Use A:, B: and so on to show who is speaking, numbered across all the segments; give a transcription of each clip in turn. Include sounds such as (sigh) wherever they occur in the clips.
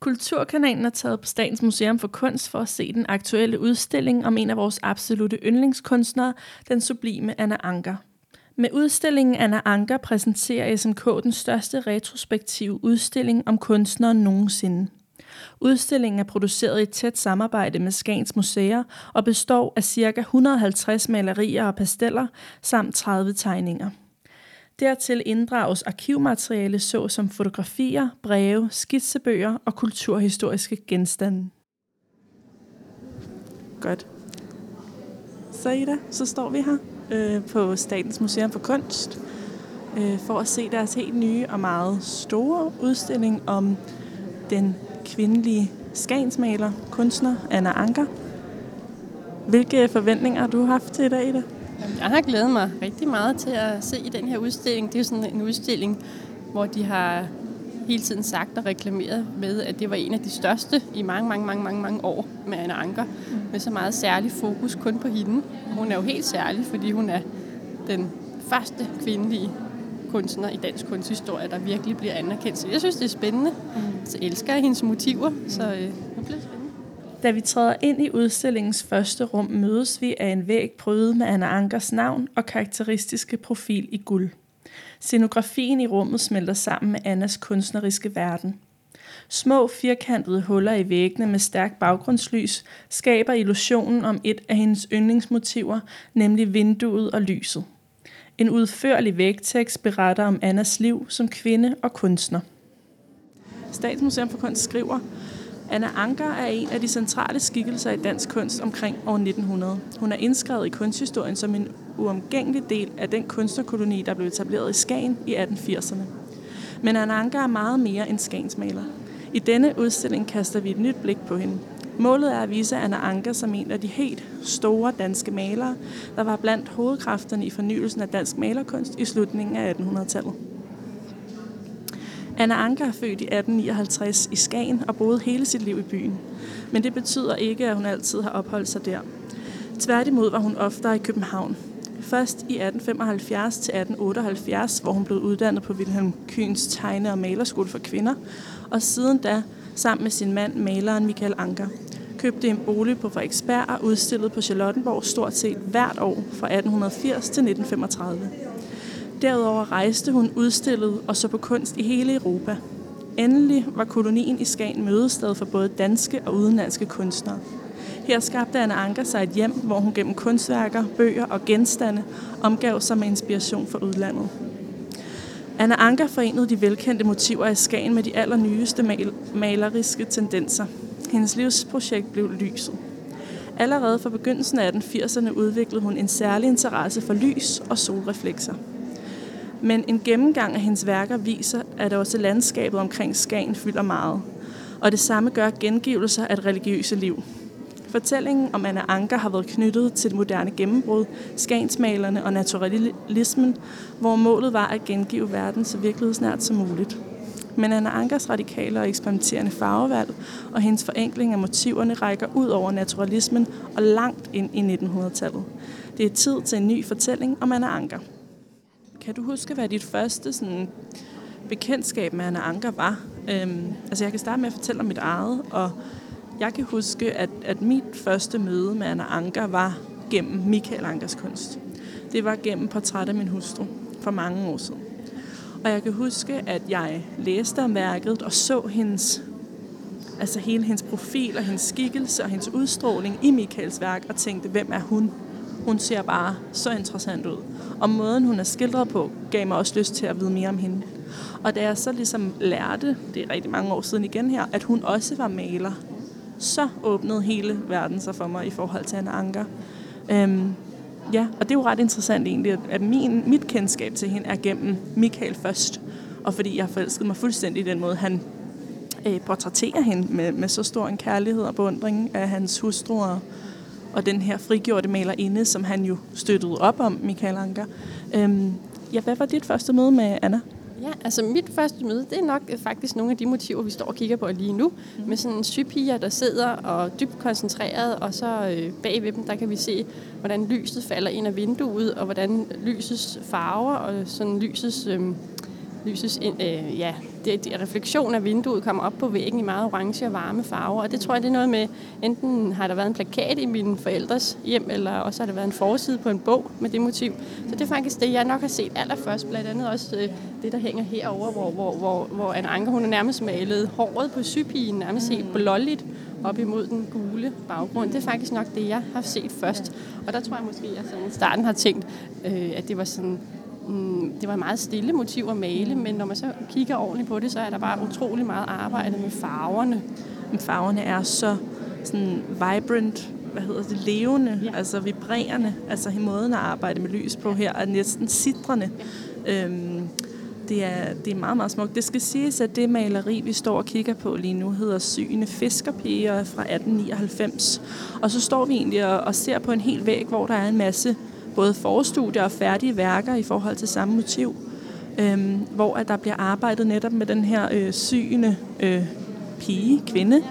A: Kulturkanalen er taget på Statens Museum for Kunst for at se den aktuelle udstilling om en af vores absolute yndlingskunstnere, den sublime Anna Anker. Med udstillingen Anna Anker præsenterer SMK den største retrospektive udstilling om kunstneren nogensinde. Udstillingen er produceret i tæt samarbejde med Skagens Museer og består af ca. 150 malerier og pasteller samt 30 tegninger. Dertil inddrages arkivmateriale såsom fotografier, breve, skitsebøger og kulturhistoriske genstande. Godt. Så Ida, så står vi her øh, på Statens Museum for Kunst øh, for at se deres helt nye og meget store udstilling om den kvindelige skagensmaler, kunstner Anna Anker. Hvilke forventninger har du haft til i dag, Ida?
B: Jeg har glædet mig rigtig meget til at se i den her udstilling. Det er jo sådan en udstilling, hvor de har hele tiden sagt og reklameret med, at det var en af de største i mange, mange, mange, mange, mange år med Anna Anker. Mm. Med så meget særlig fokus kun på hende. Hun er jo helt særlig, fordi hun er den første kvindelige kunstner i dansk kunsthistorie, der virkelig bliver anerkendt. Så jeg synes, det er spændende. Mm. Så elsker jeg hendes motiver, så øh, nu bliver spændende.
A: Da vi træder ind i udstillingens første rum, mødes vi af en væg prydet med Anna Ankers navn og karakteristiske profil i guld. Scenografien i rummet smelter sammen med Annas kunstneriske verden. Små firkantede huller i væggene med stærk baggrundslys skaber illusionen om et af hendes yndlingsmotiver, nemlig vinduet og lyset. En udførlig vægtekst beretter om Annas liv som kvinde og kunstner. Statsmuseum for Kunst skriver, Anna Anker er en af de centrale skikkelser i dansk kunst omkring år 1900. Hun er indskrevet i kunsthistorien som en uomgængelig del af den kunstnerkoloni, der blev etableret i Skagen i 1880'erne. Men Anna Anker er meget mere end skagensmaler. I denne udstilling kaster vi et nyt blik på hende. Målet er at vise Anna Anker som en af de helt store danske malere, der var blandt hovedkræfterne i fornyelsen af dansk malerkunst i slutningen af 1800-tallet. Anna Anker er født i 1859 i Skagen og boede hele sit liv i byen. Men det betyder ikke, at hun altid har opholdt sig der. Tværtimod var hun oftere i København. Først i 1875 til 1878, hvor hun blev uddannet på Wilhelm Kyns tegne- og malerskole for kvinder, og siden da sammen med sin mand, maleren Michael Anker, købte en bolig på Frederiksberg og udstillede på Charlottenborg stort set hvert år fra 1880 til 1935. Derudover rejste hun, udstillet og så på kunst i hele Europa. Endelig var kolonien i Skagen mødested for både danske og udenlandske kunstnere. Her skabte Anna Anker sig et hjem, hvor hun gennem kunstværker, bøger og genstande omgav sig med inspiration fra udlandet. Anna Anker forenede de velkendte motiver af Skagen med de allernyeste mal- maleriske tendenser. Hendes livsprojekt blev lyset. Allerede fra begyndelsen af 1880'erne udviklede hun en særlig interesse for lys og solreflekser. Men en gennemgang af hendes værker viser, at også landskabet omkring Skagen fylder meget. Og det samme gør gengivelser af et religiøse liv. Fortællingen om Anna Anker har været knyttet til det moderne gennembrud, skagensmalerne og naturalismen, hvor målet var at gengive verden så virkelighedsnært som muligt. Men Anna Ankers radikale og eksperimenterende farvevalg og hendes forenkling af motiverne rækker ud over naturalismen og langt ind i 1900-tallet. Det er tid til en ny fortælling om Anna Anker. Kan du huske, hvad dit første sådan, bekendtskab med Anna Anker var? Øhm, altså jeg kan starte med at fortælle om mit eget, og jeg kan huske, at, at mit første møde med Anna Anker var gennem Michael Ankers kunst. Det var gennem portræt af min hustru for mange år siden. Og jeg kan huske, at jeg læste om værket og så hendes, altså hele hendes profil og hendes skikkelse og hendes udstråling i Michaels værk og tænkte, hvem er hun? Hun ser bare så interessant ud. Og måden, hun er skildret på, gav mig også lyst til at vide mere om hende. Og da jeg så ligesom lærte, det er rigtig mange år siden igen her, at hun også var maler, så åbnede hele verden sig for mig i forhold til Anna Anker. Øhm, ja, og det er jo ret interessant egentlig, at min, mit kendskab til hende er gennem Michael først, og fordi jeg forelskede mig fuldstændig i den måde, han øh, portrætterer hende med, med så stor en kærlighed og beundring af hans hustru og, og den her frigjorte malerinde, som han jo støttede op om, Michael Anker. Øhm, ja, hvad var dit første møde med Anna?
B: Ja, altså mit første møde, det er nok faktisk nogle af de motiver, vi står og kigger på lige nu. Mm. Med sådan en sypiger, der sidder og dybt koncentreret, og så øh, bag ved dem, der kan vi se, hvordan lyset falder ind af vinduet, og hvordan lysets farver og sådan lysets, øh, lysets øh, ja, det, det, refleksion af vinduet kommer op på væggen i meget orange og varme farver. Og det tror jeg, det er noget med, enten har der været en plakat i mine forældres hjem, eller også har der været en forside på en bog med det motiv. Så det er faktisk det, jeg nok har set allerførst, blandt andet også øh, det, der hænger herover, hvor, hvor, hvor, hvor Anne Anker, hun er nærmest malet håret på sypigen, nærmest helt mm. blåligt op imod den gule baggrund. Det er faktisk nok det, jeg har set først. Og der tror jeg måske, at jeg sådan i starten har tænkt, øh, at det var sådan det var meget stille motiv at male, men når man så kigger ordentligt på det, så er der bare utrolig meget arbejde med farverne.
A: Men farverne er så sådan vibrant, hvad hedder det, levende, ja. altså vibrerende. Altså måden at arbejde med lys på her er næsten sidrende. Ja. Øhm, det er, det er meget, meget smukt. Det skal siges, at det maleri, vi står og kigger på lige nu, hedder Syne Fiskerpiger fra 1899. Og så står vi egentlig og, og ser på en hel væg, hvor der er en masse både forstudier og færdige værker i forhold til samme motiv, øhm, hvor at der bliver arbejdet netop med den her øh, syende øh, pige, kvinde,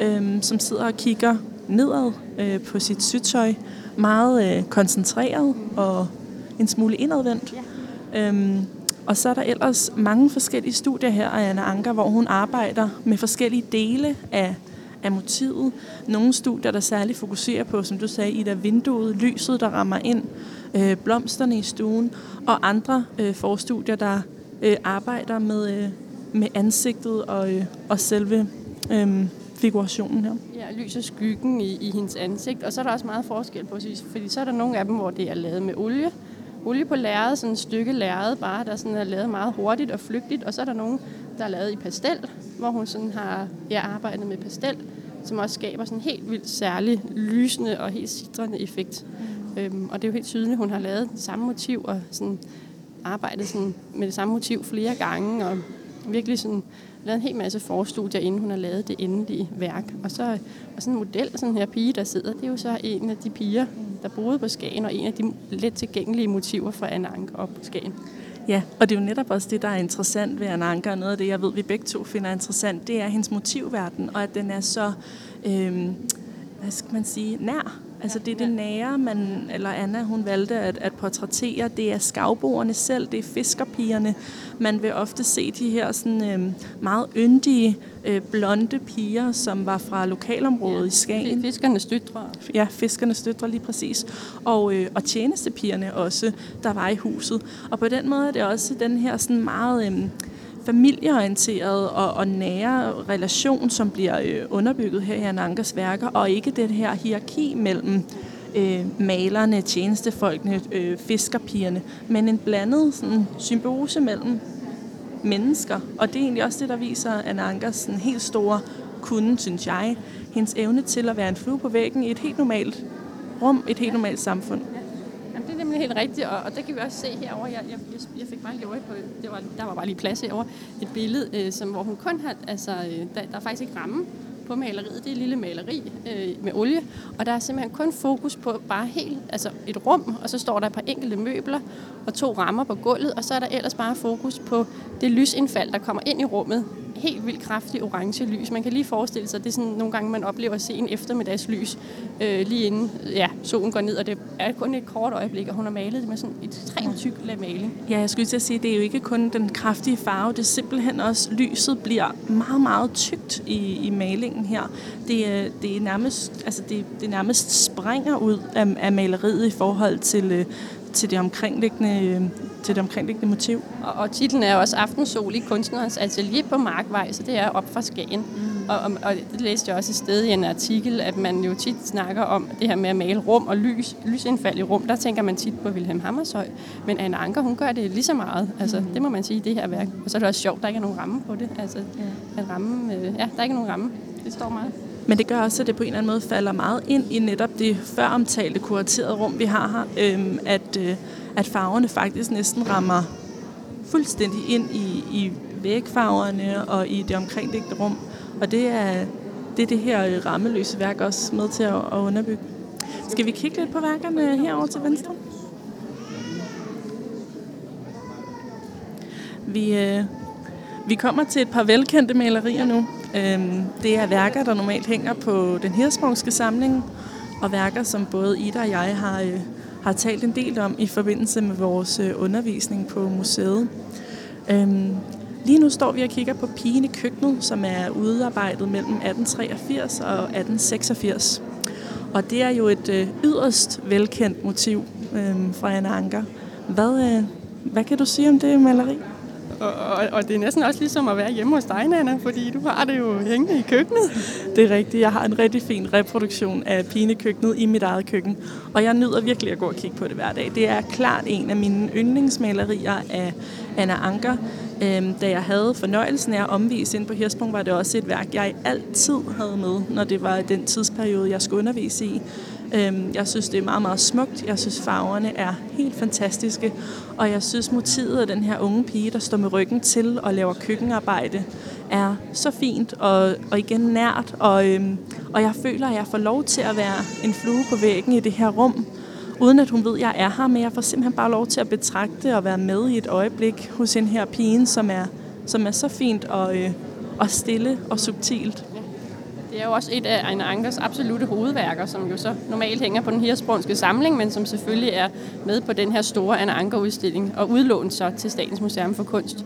A: øh, som sidder og kigger nedad øh, på sit sytøj, meget øh, koncentreret og en smule indadvendt. Ja. Øhm, og så er der ellers mange forskellige studier her af Anna Anker, hvor hun arbejder med forskellige dele af, af motivet. Nogle studier, der særligt fokuserer på, som du sagde, i der vinduet, lyset, der rammer ind, øh, blomsterne i stuen, og andre øh, forstudier, der øh, arbejder med, øh, med ansigtet og, øh, og selve øh, figurationen her.
B: Ja, lys og skyggen i, i hendes ansigt, og så er der også meget forskel på, fordi så er der nogle af dem, hvor det er lavet med olie, olie på lærred, sådan et stykke lærred bare, der sådan er lavet meget hurtigt og flygtigt, og så er der nogen, der er lavet i pastel, hvor hun sådan har ja, arbejdet med pastel, som også skaber sådan en helt vildt særlig lysende og helt sidrende effekt. Mm. Øhm, og det er jo helt tydeligt, at hun har lavet det samme motiv og sådan arbejdet sådan med det samme motiv flere gange, og virkelig sådan lavet en hel masse forstudier, inden hun har lavet det endelige værk. Og så og sådan en model, sådan her pige, der sidder, det er jo så en af de piger, der boede på Skagen, og en af de let tilgængelige motiver for Anna Anker op på Skagen.
A: Ja, og det er jo netop også det, der er interessant ved Anna Anker, og noget af det, jeg ved, vi begge to finder interessant, det er hendes motivverden, og at den er så, øh, hvad skal man sige, nær Altså det er det nære, man, eller Anna hun valgte at, at portrættere. Det er skavboerne selv, det er fiskerpigerne. Man vil ofte se de her sådan, øh, meget yndige, øh, blonde piger, som var fra lokalområdet ja, i Skagen.
B: Fiskernes døtre.
A: Ja, fiskernes døtre lige præcis. Og, øh, og tjenestepigerne også, der var i huset. Og på den måde er det også den her sådan meget... Øh, familieorienteret og, og nære relation, som bliver øh, underbygget her i Anankers værker, og ikke det her hierarki mellem øh, malerne, tjenestefolkene, øh, fiskerpigerne, men en blandet sådan, symbiose mellem mennesker. Og det er egentlig også det, der viser Ankers sådan, helt store kunde, synes jeg. Hendes evne til at være en flue på væggen i et helt normalt rum, et helt normalt samfund
B: nemlig helt rigtigt, og, og det kan vi også se herover. Jeg, jeg, jeg fik bare lige over på, det var, der var bare lige plads herover et billede, øh, som, hvor hun kun har, altså, øh, der, der er faktisk ikke ramme på maleriet. Det er et lille maleri øh, med olie, og der er simpelthen kun fokus på bare helt, altså et rum, og så står der et par enkelte møbler og to rammer på gulvet, og så er der ellers bare fokus på det lysindfald, der kommer ind i rummet helt vildt kraftig orange lys. Man kan lige forestille sig, det er sådan nogle gange, man oplever at se en eftermiddagslys øh, lige inden ja, solen går ned, og det er kun et kort øjeblik, og hun har malet det med sådan et ekstremt tyk lag maling.
A: Ja, jeg skulle til at sige, det er jo ikke kun den kraftige farve, det er simpelthen også, lyset bliver meget, meget tykt i, i malingen her. Det, det er nærmest, altså det, det nærmest springer ud af, af maleriet i forhold til, øh, til det omkringliggende til det omkringliggende motiv.
B: Og, og titlen er også Aftensol i kunstnerens atelier på Markvej, så det er op fra Skagen. Mm. Og, og, og det læste jeg også et sted i en artikel, at man jo tit snakker om det her med at male rum og lys, lysindfald i rum. Der tænker man tit på Wilhelm Hammershøj. Men Anne Anker, hun gør det lige så meget. Altså, mm. Det må man sige i det her værk. Og så er det også sjovt, der ikke er nogen ramme på det. Altså, ja. En ramme, øh, ja, der er ikke nogen ramme. Det står meget.
A: Men det gør også, at det på en eller anden måde falder meget ind i netop det før omtalte kuraterede rum, vi har her. Øhm, at, øh, at farverne faktisk næsten rammer fuldstændig ind i, i vægfarverne og i det omkringliggende rum. Og det er, det er det her rammeløse værk også med til at, at underbygge. Skal vi kigge lidt på værkerne herover til venstre? Vi, øh, vi kommer til et par velkendte malerier nu. Øhm, det er værker, der normalt hænger på den hirsprungske samling, og værker, som både Ida og jeg har, øh, har talt en del om i forbindelse med vores øh, undervisning på museet. Øhm, Lige nu står vi og kigger på Pigen i køkkenet, som er udarbejdet mellem 1883 og 1886. Og det er jo et øh, yderst velkendt motiv øh, fra Anna Anker. Hvad, øh, hvad kan du sige om det maleri?
B: Og, og, og det er næsten også ligesom at være hjemme hos dig, Nana, fordi du har det jo hængende i køkkenet.
A: Det er rigtigt. Jeg har en rigtig fin reproduktion af pinekøkkenet i mit eget køkken. Og jeg nyder virkelig at gå og kigge på det hver dag. Det er klart en af mine yndlingsmalerier af Anna Anker. Øhm, da jeg havde fornøjelsen af at omvise ind på Hirsprung, var det også et værk, jeg altid havde med, når det var den tidsperiode, jeg skulle undervise i. Øhm, jeg synes, det er meget, meget smukt. Jeg synes, farverne er helt fantastiske. Og jeg synes, motivet af den her unge pige, der står med ryggen til og laver køkkenarbejde, er så fint og, og igen nært. Og, øhm, og jeg føler, at jeg får lov til at være en flue på væggen i det her rum, uden at hun ved, at jeg er her, men jeg får simpelthen bare lov til at betragte og være med i et øjeblik hos den her pige, som er, som er så fint og, øh, og stille og subtilt.
B: Det er jo også et af Ejner Ankers absolute hovedværker, som jo så normalt hænger på den hirsbrunske samling, men som selvfølgelig er med på den her store Anna Anker-udstilling og udlånt så til Statens Museum for Kunst.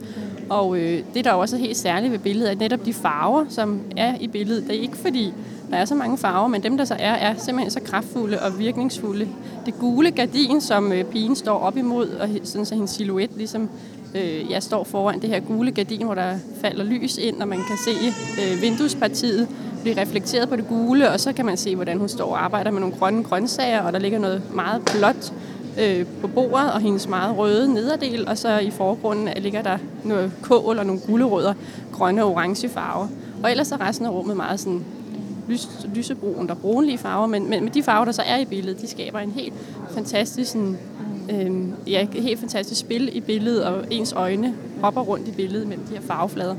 B: Og øh, det, der også er helt særligt ved billedet, er netop de farver, som er i billedet. Det er ikke fordi, der er så mange farver, men dem, der så er, er simpelthen så kraftfulde og virkningsfulde. Det gule gardin, som øh, pigen står op imod, og sådan så hendes silhuet ligesom øh, jeg står foran det her gule gardin, hvor der falder lys ind, og man kan se øh, vinduespartiet blive reflekteret på det gule, og så kan man se, hvordan hun står og arbejder med nogle grønne grøntsager, og der ligger noget meget blåt øh, på bordet, og hendes meget røde nederdel, og så i forgrunden øh, ligger der noget kål og nogle gulerødder, grønne og orange farver. Og ellers er resten af rummet meget sådan lys, lysebrun og brunlige farver, men, men de farver, der så er i billedet, de skaber en helt fantastisk, sådan, øh, ja, helt fantastisk spil i billedet, og ens øjne hopper rundt i billedet mellem de her farveflader.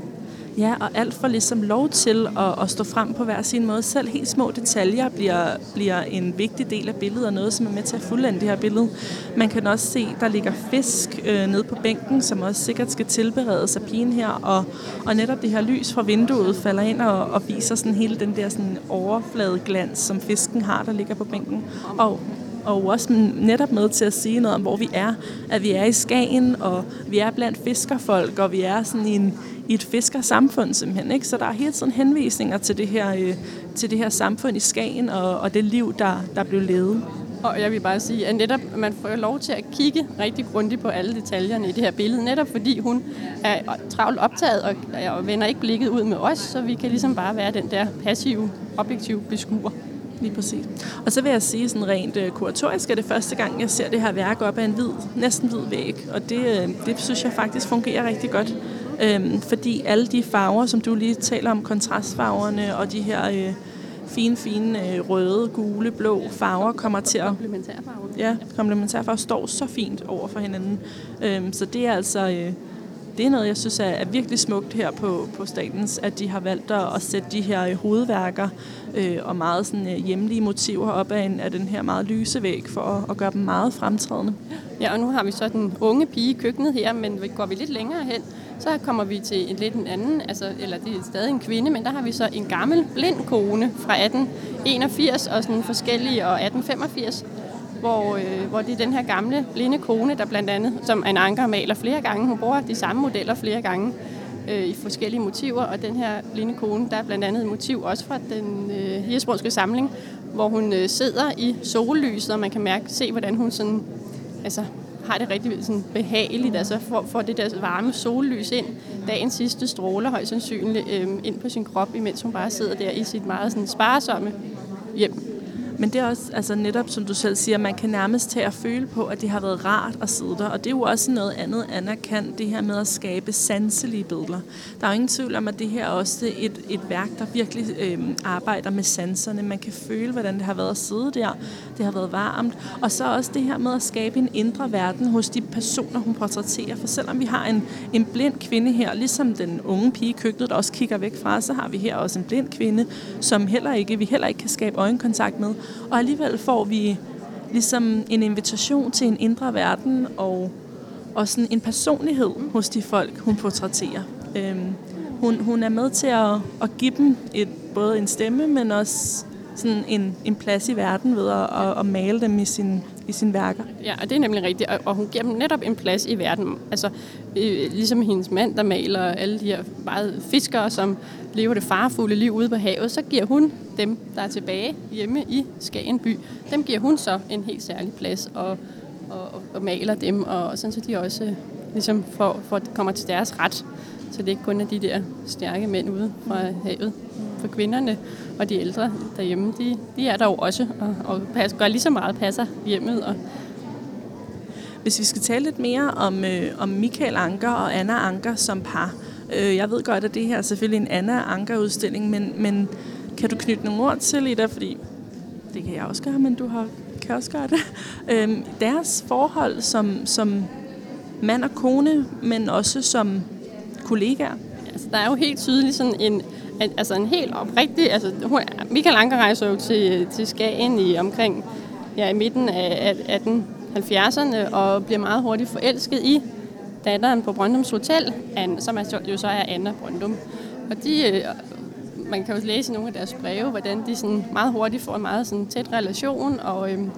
A: Ja, og alt får ligesom lov til at, at stå frem på hver sin måde. Selv helt små detaljer bliver, bliver en vigtig del af billedet, og noget, som er med til at fuldende det her billede. Man kan også se, der ligger fisk øh, nede på bænken, som også sikkert skal tilberedes af pigen her, og, og netop det her lys fra vinduet falder ind og, og viser sådan hele den der sådan overfladeglans, som fisken har, der ligger på bænken. Og og også netop med til at sige noget om, hvor vi er. At vi er i Skagen, og vi er blandt fiskerfolk, og vi er sådan i, en, i et fiskersamfund simpelthen. Ikke? Så der er hele tiden henvisninger til det her, øh, til det her samfund i Skagen, og, og det liv, der, der blev levet.
B: Og jeg vil bare sige, at netop man får lov til at kigge rigtig grundigt på alle detaljerne i det her billede, netop fordi hun er travlt optaget og, og vender ikke blikket ud med os, så vi kan ligesom bare være den der passive, objektive beskuer.
A: Lige præcis. Og så vil jeg sige sådan rent uh, kuratorisk, er det første gang, jeg ser det her værk op af en hvid, næsten hvid væg. Og det, uh, det synes jeg faktisk fungerer rigtig godt. Um, fordi alle de farver, som du lige taler om, kontrastfarverne og de her uh, fine, fine røde, gule, blå farver kommer til at...
B: Komplementærfarver.
A: Ja, komplementærfarver står så fint over for hinanden. Um, så det er altså... Det er noget, jeg synes er, er virkelig smukt her på, på statens, at de har valgt at, at sætte de her hovedværker øh, og meget sådan, øh, hjemlige motiver op af, en, af den her meget lyse væg for at, at gøre dem meget fremtrædende.
B: Ja, og nu har vi så den unge pige i køkkenet her, men går vi lidt længere hen, så kommer vi til en lidt en anden, altså, eller det er stadig en kvinde, men der har vi så en gammel blind kone fra 1881 og sådan forskellige og 1885, hvor, øh, hvor det er den her gamle blinde kone, der blandt andet, som en anker maler flere gange, hun bruger de samme modeller flere gange øh, i forskellige motiver, og den her blinde kone, der er blandt andet et motiv også fra den øh, hirsbrunske samling, hvor hun øh, sidder i sollyset, og man kan mærke, se hvordan hun sådan, altså, har det rigtig sådan behageligt, altså får, får det der varme sollys ind, dagens sidste stråler højst sandsynligt øh, ind på sin krop, imens hun bare sidder der i sit meget sådan sparsomme hjem.
A: Men det er også altså netop, som du selv siger, man kan nærmest tage og føle på, at det har været rart at sidde der. Og det er jo også noget andet, Anna kan, det her med at skabe sanselige billeder. Der er jo ingen tvivl om, at det her er også et, et værk, der virkelig øh, arbejder med sanserne. Man kan føle, hvordan det har været at sidde der. Det har været varmt. Og så også det her med at skabe en indre verden hos de personer, hun portrætterer. For selvom vi har en, en blind kvinde her, ligesom den unge pige i køkkenet, der også kigger væk fra, så har vi her også en blind kvinde, som heller ikke, vi heller ikke kan skabe øjenkontakt med. Og alligevel får vi ligesom en invitation til en indre verden og, og sådan en personlighed hos de folk, hun portrætterer. Øhm, hun, hun er med til at, at give dem et, både en stemme, men også sådan en, en plads i verden ved at, at, at male dem i sin, i sine værker.
B: Ja, og det er nemlig rigtigt, og hun giver dem netop en plads i verden. Altså, øh, ligesom hendes mand, der maler alle de her meget fiskere, som lever det farfulde liv ude på havet, så giver hun dem, der er tilbage hjemme i Skagen by, dem giver hun så en helt særlig plads og, og, og maler dem, og sådan så de også øh, ligesom får, får, kommer til deres ret. Så det er ikke kun er de der stærke mænd ude fra havet. For kvinderne og de ældre derhjemme, de, de er der jo også og, og passer, gør lige så meget, passer hjemmet. Og
A: Hvis vi skal tale lidt mere om, øh, om Michael Anker og Anna Anker som par. Øh, jeg ved godt, at det her er selvfølgelig en Anna Anker-udstilling, men, men kan du knytte nogle ord til, Ida? Fordi det kan jeg også gøre, men du har, kan også gøre det. (laughs) Øh, deres forhold som, som mand og kone, men også som kollegaer.
B: altså, der er jo helt tydeligt sådan en, altså en helt oprigtig, altså Michael Anker rejser jo til, til Skagen i omkring, ja, i midten af 1870'erne og bliver meget hurtigt forelsket i datteren på Brøndums Hotel, Anne, som er, jo så er Anna Brøndum. Og de, øh, man kan jo læse i nogle af deres breve, hvordan de sådan meget hurtigt får en meget sådan tæt relation, og, øhm,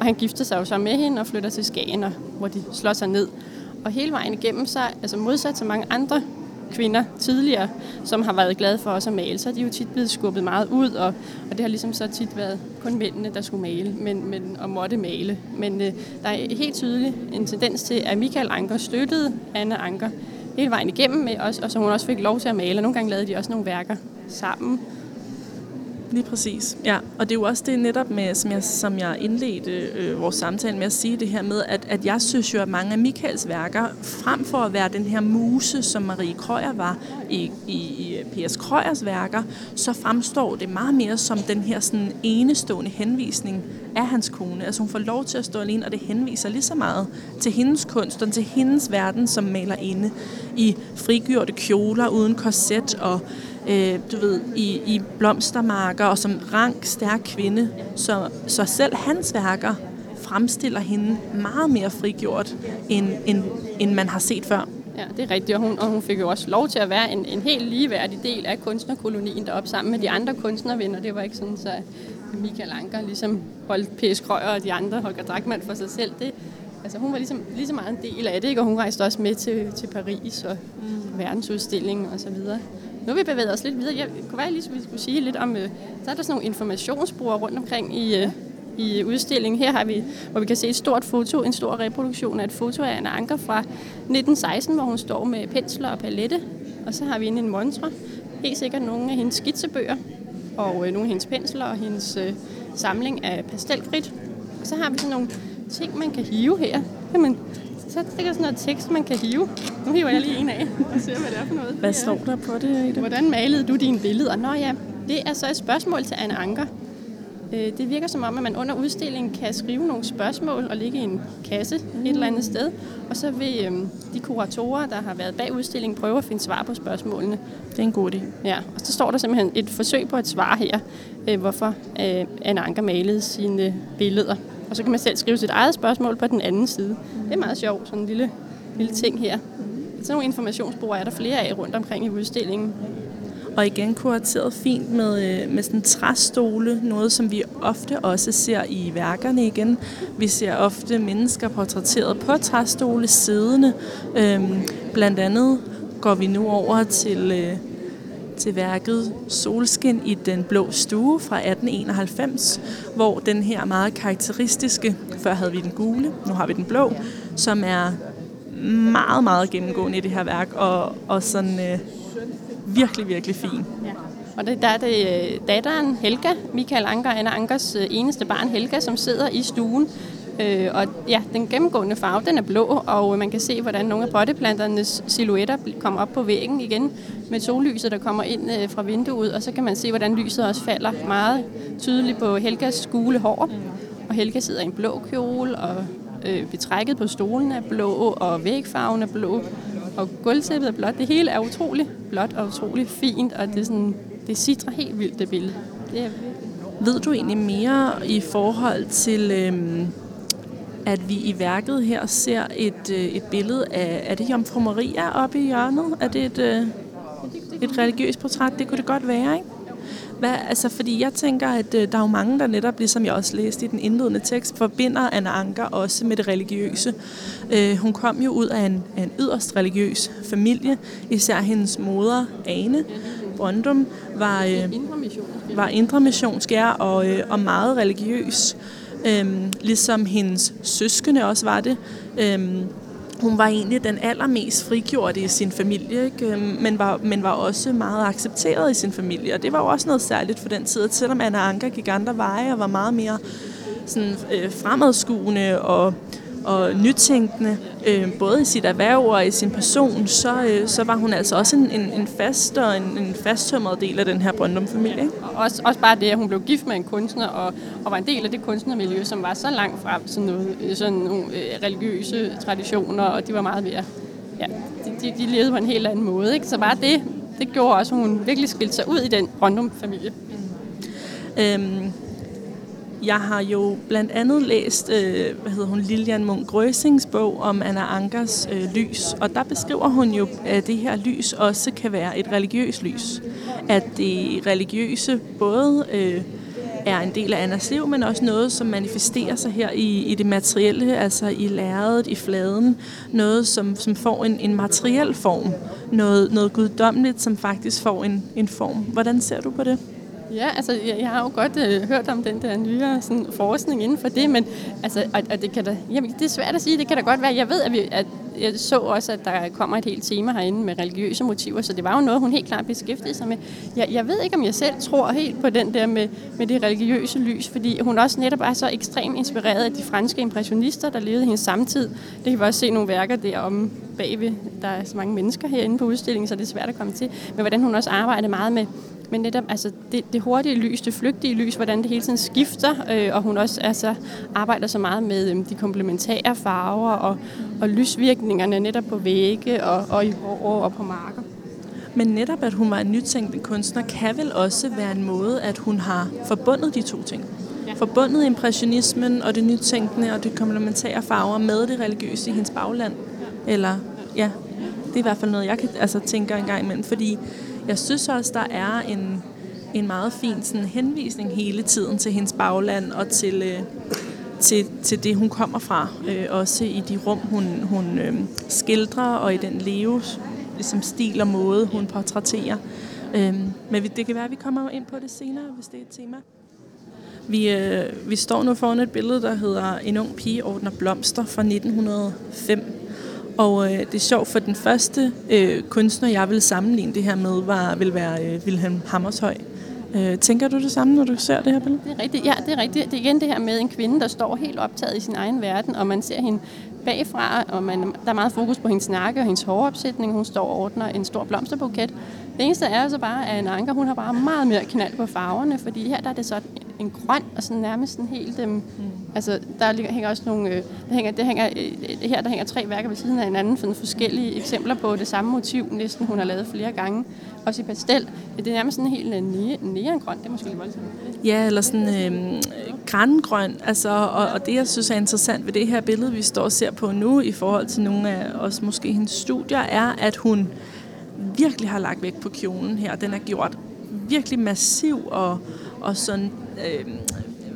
B: og han gifter sig jo så med hende og flytter til Skagen, og- hvor de slår sig ned. Og hele vejen igennem så altså modsat til mange andre kvinder tidligere, som har været glade for også at male, så er de jo tit blevet skubbet meget ud, og, og det har ligesom så tit været kun mændene, der skulle male, men, men, og måtte male. Men øh, der er helt tydeligt en tendens til, at Michael Anker støttede Anne Anker hele vejen igennem, med os, og så hun også fik lov til at male, og nogle gange lavede de også nogle værker sammen.
A: Lige præcis. Ja, og det er jo også det netop med, som jeg, som jeg indledte øh, vores samtale med at sige det her med, at, at jeg synes jo, at mange af Michaels værker, frem for at være den her muse, som Marie Krøyer var i, i, i øh, P.S. Krøyers værker, så fremstår det meget mere som den her sådan enestående henvisning af hans kone. Altså hun får lov til at stå alene, og det henviser lige så meget til hendes kunst og til hendes verden som malerinde i frigjorte kjoler uden korset og øh, du ved, i, i blomstermarker og som rank, stærk kvinde. Så, så selv hans værker fremstiller hende meget mere frigjort, end, end, end man har set før.
B: Ja, det er rigtigt, og hun, og hun fik jo også lov til at være en, en helt ligeværdig del af kunstnerkolonien deroppe sammen med de andre kunstnervenner. Det var ikke sådan, så Michael Anker ligesom holdt P.S. Krøyer og de andre, Holger Drachmann for sig selv. Det, altså hun var ligesom, lige så meget en del af det, ikke? og hun rejste også med til, til Paris og mm. verdensudstilling og så videre. Nu har vi bevæget os lidt videre. Jeg kunne være lige, vi skulle sige lidt om, øh, så er der sådan nogle informationsbrugere rundt omkring i, øh, i udstillingen. Her har vi, hvor vi kan se et stort foto, en stor reproduktion af et foto af Anna Anker fra 1916, hvor hun står med pensler og palette. Og så har vi inde en montre. Helt sikkert nogle af hendes skitsebøger, og øh, nogle af hendes pensler og hendes øh, samling af pastelkridt. Og så har vi sådan nogle ting, man kan hive her. Jamen, så ligger sådan noget tekst, man kan hive. Nu hiver jeg lige en af og ser, hvad det er for noget.
A: Hvad står der på det, Ida?
B: Hvordan malede du dine billeder? Nå ja, det er så et spørgsmål til Anne Anker. Øh, Det virker som om, at man under udstillingen kan skrive nogle spørgsmål og ligge i en kasse et eller andet sted. Og så vil øhm, de kuratorer, der har været bag udstillingen, prøve at finde svar på spørgsmålene.
A: Det er en god idé.
B: Ja, og så står der simpelthen et forsøg på et svar her, øh, hvorfor øh, Anne Anker malede sine billeder. Og så kan man selv skrive sit eget spørgsmål på den anden side. Det er meget sjovt, sådan en lille, lille ting her. Sådan nogle informationsbrugere er der flere af rundt omkring i udstillingen.
A: Og igen kurateret fint med, øh, med sådan træstole, noget som vi ofte også ser i værkerne igen. Vi ser ofte mennesker portrætteret på træstole siddende. Øhm, blandt andet går vi nu over til, øh, til værket Solskin i den blå stue fra 1891, hvor den her meget karakteristiske, før havde vi den gule, nu har vi den blå, som er meget, meget gennemgående i det her værk, og, og sådan øh, virkelig, virkelig fin.
B: Ja. Og det, der er det øh, datteren Helga, Michael Anker, Anna Ankers øh, eneste barn Helga, som sidder i stuen. Øh, og ja, den gennemgående farve, den er blå, og man kan se, hvordan nogle af potteplanternes silhuetter kommer op på væggen igen med sollyset, der kommer ind øh, fra vinduet, og så kan man se, hvordan lyset også falder meget tydeligt på Helgas gule hår. Og Helga sidder i en blå kjole, og øh, betrækket på stolen er blå, og vægfarven er blå, og gulvtæppet er blåt. Det hele er utroligt blåt og utroligt fint, og det, er sådan, det sidder helt vildt, det billede. Det er virkelig
A: Ved du egentlig mere i forhold til, Øh at vi i værket her ser et, øh, et billede af, er det Jomfru Maria oppe i hjørnet? Er det et, øh, et religiøst portræt? Det kunne det godt være, ikke? Hvad, altså, fordi jeg tænker, at øh, der er jo mange, der netop, ligesom jeg også læste i den indledende tekst, forbinder Anna Anker også med det religiøse. Øh, hun kom jo ud af en, af en yderst religiøs familie. Især hendes moder, Ane Brøndum, var, øh, var indre missionskær og, øh, og meget religiøs. Øh, Øhm, ligesom hendes søskende også var det. Øh, hun var egentlig den allermest frigjorte i sin familie, ikke? Øhm, men, var, men var også meget accepteret i sin familie. Og det var jo også noget særligt for den tid, at selvom Anna Anker gik andre veje og var meget mere sådan, øh, fremadskuende og og nytænkende, øh, både i sit erhverv og i sin person, så, øh, så var hun altså også en, en, en fast og en, en fasttømret del af den her Brøndum-familie. Ikke?
B: Også, også bare det, at hun blev gift med en kunstner, og, og var en del af det kunstnermiljø, som var så langt fra sådan, noget, sådan nogle øh, religiøse traditioner, og de var meget mere... Ja, de, de, de levede på en helt anden måde. Ikke? Så bare det, det gjorde også, at hun virkelig skilte sig ud i den Brøndum-familie.
A: Mm. Øhm, jeg har jo blandt andet læst, øh, hvad hedder hun, Lilian Munk Grøsings bog om Anna Ankers øh, lys, og der beskriver hun jo, at det her lys også kan være et religiøst lys. At det religiøse både øh, er en del af Annas liv, men også noget, som manifesterer sig her i, i det materielle, altså i lærredet, i fladen. Noget, som, som får en, en materiel form. Noget, noget guddommeligt, som faktisk får en, en form. Hvordan ser du på det?
B: Ja, altså jeg, jeg har jo godt øh, hørt om den der nyere sådan, forskning inden for det, men altså, og, og det, kan da, jamen, det er svært at sige, det kan da godt være. Jeg ved, at, vi, at jeg så også, at der kommer et helt tema herinde med religiøse motiver, så det var jo noget, hun helt klart beskæftigede sig med. Jeg, jeg ved ikke, om jeg selv tror helt på den der med, med det religiøse lys, fordi hun også netop er så ekstremt inspireret af de franske impressionister, der levede i hendes samtid. Det kan vi også se nogle værker derom bagved. Der er så mange mennesker herinde på udstillingen, så det er svært at komme til. Men hvordan hun også arbejder meget med men netop altså, det, det hurtige lys, det flygtige lys, hvordan det hele tiden skifter, øh, og hun også altså, arbejder så meget med øh, de komplementære farver og, og lysvirkningerne netop på vægge og, og i hår og på marker.
A: Men netop, at hun var en nytænkende kunstner, kan vel også være en måde, at hun har forbundet de to ting. Ja. Forbundet impressionismen og det nytænkende og de komplementære farver med det religiøse i hendes bagland. Eller, ja, det er i hvert fald noget, jeg kan altså, tænke en gang imellem, fordi jeg synes også, der er en, en meget fin sådan, henvisning hele tiden til hendes bagland og til, øh, til, til det, hun kommer fra. Øh, også i de rum, hun, hun øh, skildrer, og i den leve ligesom stil og måde, hun portrætterer. Øh, men det kan være, at vi kommer ind på det senere, hvis det er et tema. Vi, øh, vi står nu foran et billede, der hedder En ung pige ordner blomster fra 1905. Og øh, det er sjovt, for den første øh, kunstner, jeg ville sammenligne det her med, var, vil være øh, Wilhelm Hammershøj. Øh, tænker du det samme, når du ser det her billede?
B: Det er rigtigt. Ja, det er rigtigt. Det er igen det her med en kvinde, der står helt optaget i sin egen verden, og man ser hende bagfra, og man, der er meget fokus på hendes snakke og hendes håropsætning. Hun står og ordner en stor blomsterbuket. Det eneste er så bare, at en anker, hun har bare meget mere knald på farverne, fordi her der er det så en grøn og sådan nærmest sådan helt... Øhm, mm. Altså, der hænger også nogle... Øh, der hænger, det hænger, øh, her der hænger tre værker ved siden af hinanden, sådan forskellige eksempler på det samme motiv, næsten hun har lavet flere gange. Også i pastel. Det er nærmest sådan helt øh, neongrøn. Det er måske lidt voldsomt.
A: Ja, eller sådan øh, grængrøn. Altså, og, og det, jeg synes er interessant ved det her billede, vi står og ser på nu, i forhold til nogle af os måske hendes studier, er, at hun virkelig har lagt vægt på kjolen her. Den er gjort virkelig massiv og, og sådan øh,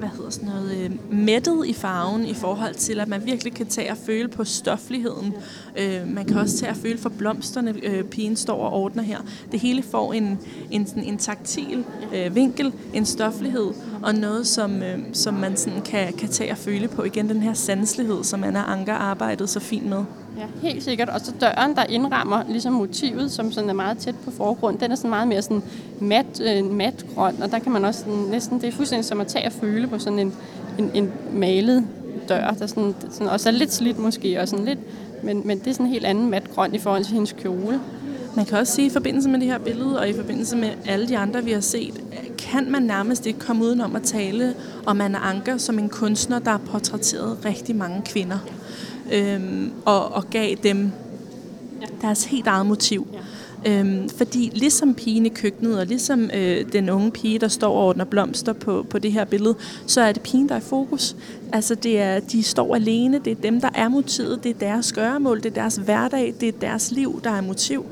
A: hvad hedder sådan noget, øh, mættet i farven i forhold til, at man virkelig kan tage og føle på stofligheden. Øh, man kan også tage og føle for blomsterne, øh, pigen står og ordner her. Det hele får en, en, sådan, en taktil øh, vinkel, en stoflighed, og noget, som, øh, som man sådan kan, kan tage og føle på. Igen den her sanslighed, som Anna Anker arbejdede så fint med.
B: Ja, helt sikkert. Og så døren, der indrammer ligesom motivet, som sådan er meget tæt på forgrund, den er sådan meget mere sådan mat, øh, mat grøn, og der kan man også sådan, næsten, det er fuldstændig som at tage og føle på sådan en, en, en malet dør, der sådan, sådan også er lidt slidt måske, og sådan lidt, men, men det er sådan en helt anden mat grøn i forhold til hendes kjole.
A: Man kan også sige, at i forbindelse med det her billede, og i forbindelse med alle de andre, vi har set, kan man nærmest ikke komme udenom at tale om Anna Anker som en kunstner, der har portrætteret rigtig mange kvinder. Øhm, og, og gav dem deres helt eget motiv. Øhm, fordi ligesom pigen i køkkenet, og ligesom øh, den unge pige, der står og ordner blomster på, på det her billede, så er det pigen, der er i fokus. Altså, det er, de står alene, det er dem, der er motivet, det er deres gøremål, det er deres hverdag, det er deres liv, der er motiv.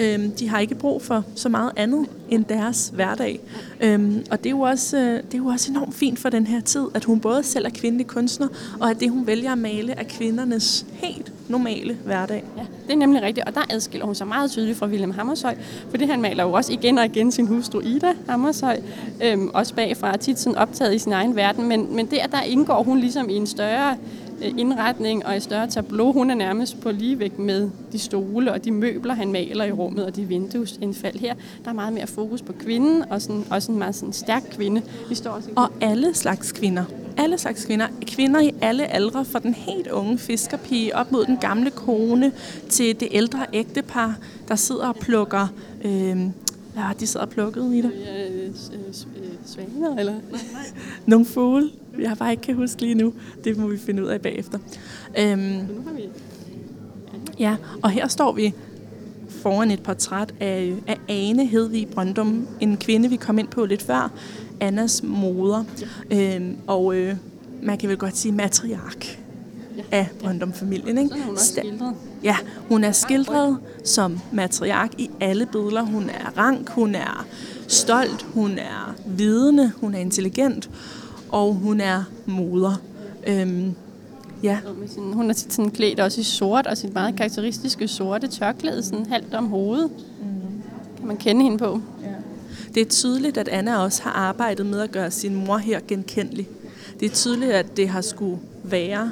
A: Øhm, de har ikke brug for så meget andet end deres hverdag. Øhm, og det er, jo også, øh, det er jo også enormt fint for den her tid, at hun både selv er kvindelig kunstner, og at det, hun vælger at male, er kvindernes helt normale hverdag.
B: Ja, det er nemlig rigtigt, og der adskiller hun sig meget tydeligt fra William Hammershøi, for det han maler jo også igen og igen sin hustru Ida Hammershøi, øhm, også bagfra, tit sådan optaget i sin egen verden, men, men der, der indgår hun ligesom i en større øh, indretning og et større tableau. Hun er nærmest på ligevægt med de stole og de møbler, han maler i rummet, og de vinduesindfald her. Der er meget mere fokus på kvinden, og sådan, også en meget sådan stærk kvinde.
A: Vi står også og alle slags kvinder alle slags kvinder. Kvinder i alle aldre, fra den helt unge fiskerpige op mod den gamle kone, til det ældre ægtepar, der sidder og plukker... Øh, hvad har de og plukket i det?
B: Svaner, eller?
A: Nogle fugle. Jeg har bare ikke kan huske lige nu. Det må vi finde ud af bagefter. Øhm, ja, og her står vi foran et portræt af, af Ane Hedvig Brøndum, en kvinde, vi kom ind på lidt før, Annas moder. Øhm, og øh, man kan vel godt sige matriark af Brøndum-familien. Ikke?
B: Så er hun også skildret.
A: Ja, hun er skildret som matriark i alle billeder. Hun er rank, hun er stolt, hun er vidende, hun er intelligent, og hun er moder. Øhm, ja.
B: Hun er sådan klædt også i sort, og sit meget karakteristiske sorte tørklæde, sådan halvt om hovedet. Mm. Kan man kende hende på. Ja.
A: Det er tydeligt, at Anna også har arbejdet med at gøre sin mor her genkendelig. Det er tydeligt, at det har skulle være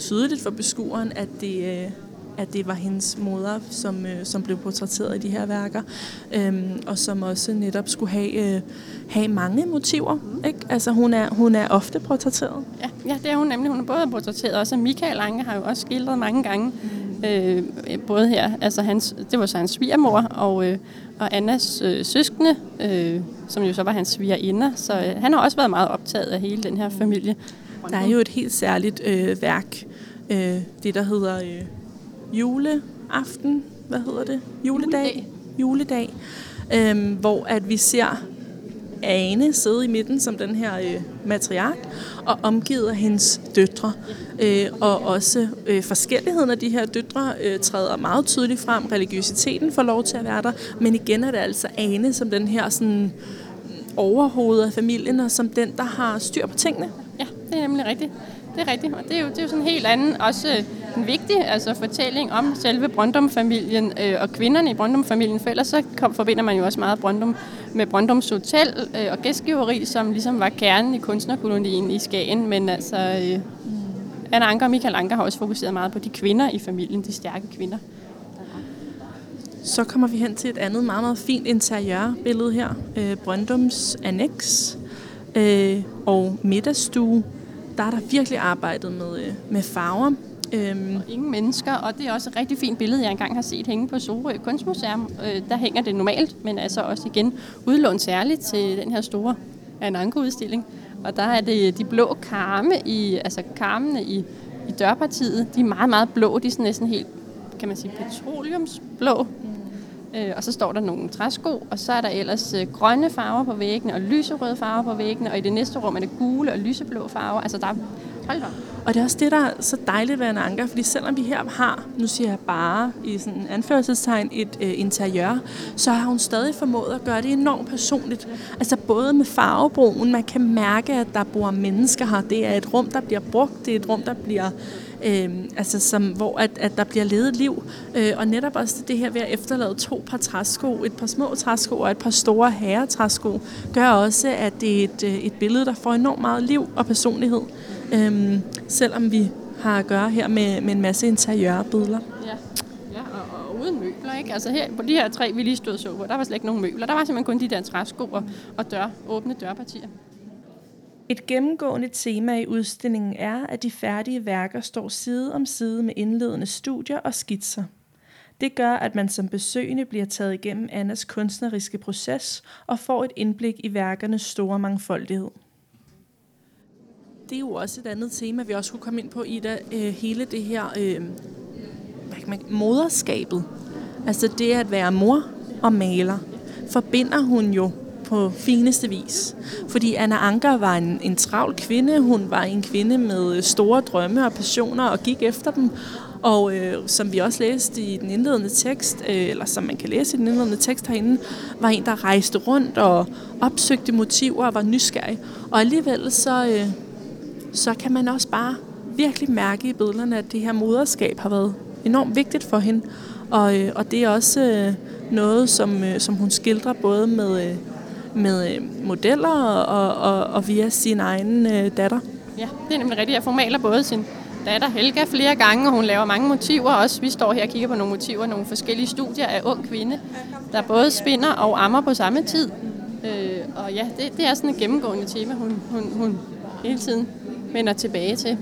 A: tydeligt for beskueren, at det, øh, at det var hendes moder, som, øh, som blev portrætteret i de her værker, øhm, og som også netop skulle have, øh, have mange motiver. Ikke? Altså hun er, hun er ofte portrætteret.
B: Ja, ja, det er hun nemlig. Hun er både portrætteret, og så Michael Ange har jo også skildret mange gange, mm. øh, både her, altså hans, det var så hans svigermor, og, øh, og Annas øh, søskende, øh, som jo så var hans svigerinder, så øh, han har også været meget optaget af hele den her familie.
A: Der er jo et helt særligt øh, værk, øh, det der hedder øh, juleaften, hvad hedder det? Juledag. Juledag. Øhm, hvor at vi ser Ane sidde i midten som den her øh, matriark, og omgivet af hendes døtre. Øh, og også øh, forskelligheden af de her døtre øh, træder meget tydeligt frem. Religiøsiteten får lov til at være der, men igen er det altså Ane som den her sådan, overhoved af familien, og som den, der har styr på tingene.
B: Det er nemlig rigtigt. Det er rigtigt, og det er jo, det er jo sådan en helt anden, også øh, en vigtig altså, fortælling om selve Brøndum-familien øh, og kvinderne i Brøndum-familien, for ellers så kom, forbinder man jo også meget Brøndum med Brøndums Hotel øh, og gæstgiveri, som ligesom var kernen i kunstnerkolonien i Skagen, men altså øh, Anna Anker og Michael Anker har også fokuseret meget på de kvinder i familien, de stærke kvinder.
A: Så kommer vi hen til et andet meget, meget fint interiørbillede her. Øh, Brøndums Annex øh, og middagsstue. Der er der virkelig arbejdet med, øh, med farver.
B: Øhm. Og ingen mennesker, og det er også et rigtig fint billede, jeg engang har set hænge på Sorø Kunstmuseum. Øh, der hænger det normalt, men altså også igen udlånt særligt til den her store Ananko-udstilling. Og der er det de blå karme, i, altså karmene i, i dørpartiet, de er meget, meget blå. De er sådan næsten helt, kan man sige, petroleumsblå. Mm. Øh, og så står der nogle træsko, og så er der ellers øh, grønne farver på væggene, og lyserøde farver på væggene, og i det næste rum er det gule og lyseblå farver. Altså der er Hold
A: Og det er også det, der er så dejligt ved en anker, fordi selvom vi her har, nu siger jeg bare i sådan en anførselstegn, et øh, interiør, så har hun stadig formået at gøre det enormt personligt. Altså både med farvebrugen, man kan mærke, at der bor mennesker her. Det er et rum, der bliver brugt, det er et rum, der bliver øh, Øhm, altså som, hvor at, at der bliver levet liv. Øh, og netop også det her ved at efterlade to par træsko, et par små træsko og et par store herretræsko, gør også, at det er et, øh, et billede, der får enormt meget liv og personlighed. Øh, selvom vi har at gøre her med, med en masse interiørbilleder.
B: Ja. Ja, og, og uden møbler, ikke? Altså her, på de her tre, vi lige stod så på, der var slet ikke nogen møbler. Der var simpelthen kun de der træsko og, og dør, åbne dørpartier.
A: Et gennemgående tema i udstillingen er, at de færdige værker står side om side med indledende studier og skitser. Det gør, at man som besøgende bliver taget igennem Annas kunstneriske proces og får et indblik i værkernes store mangfoldighed. Det er jo også et andet tema, vi også kunne komme ind på, i det, øh, hele det her øh, hvad kan man, moderskabet. Altså det at være mor og maler, forbinder hun jo på fineste vis. Fordi Anna Anker var en, en travl kvinde. Hun var en kvinde med store drømme og passioner og gik efter dem. Og øh, som vi også læste i den indledende tekst, øh, eller som man kan læse i den indledende tekst herinde, var en, der rejste rundt og opsøgte motiver og var nysgerrig. Og alligevel så, øh, så kan man også bare virkelig mærke i billederne, at det her moderskab har været enormt vigtigt for hende. Og, øh, og det er også øh, noget, som, øh, som hun skildrer både med, øh, med øh, modeller og, og, og via sin egen øh, datter.
B: Ja, det er nemlig rigtigt. Jeg formaler både sin datter Helga flere gange, og hun laver mange motiver også. Vi står her og kigger på nogle motiver, nogle forskellige studier af ung kvinde, der både spinder og ammer på samme tid. Øh, og ja, det, det er sådan et gennemgående tema, hun, hun, hun hele tiden vender tilbage til.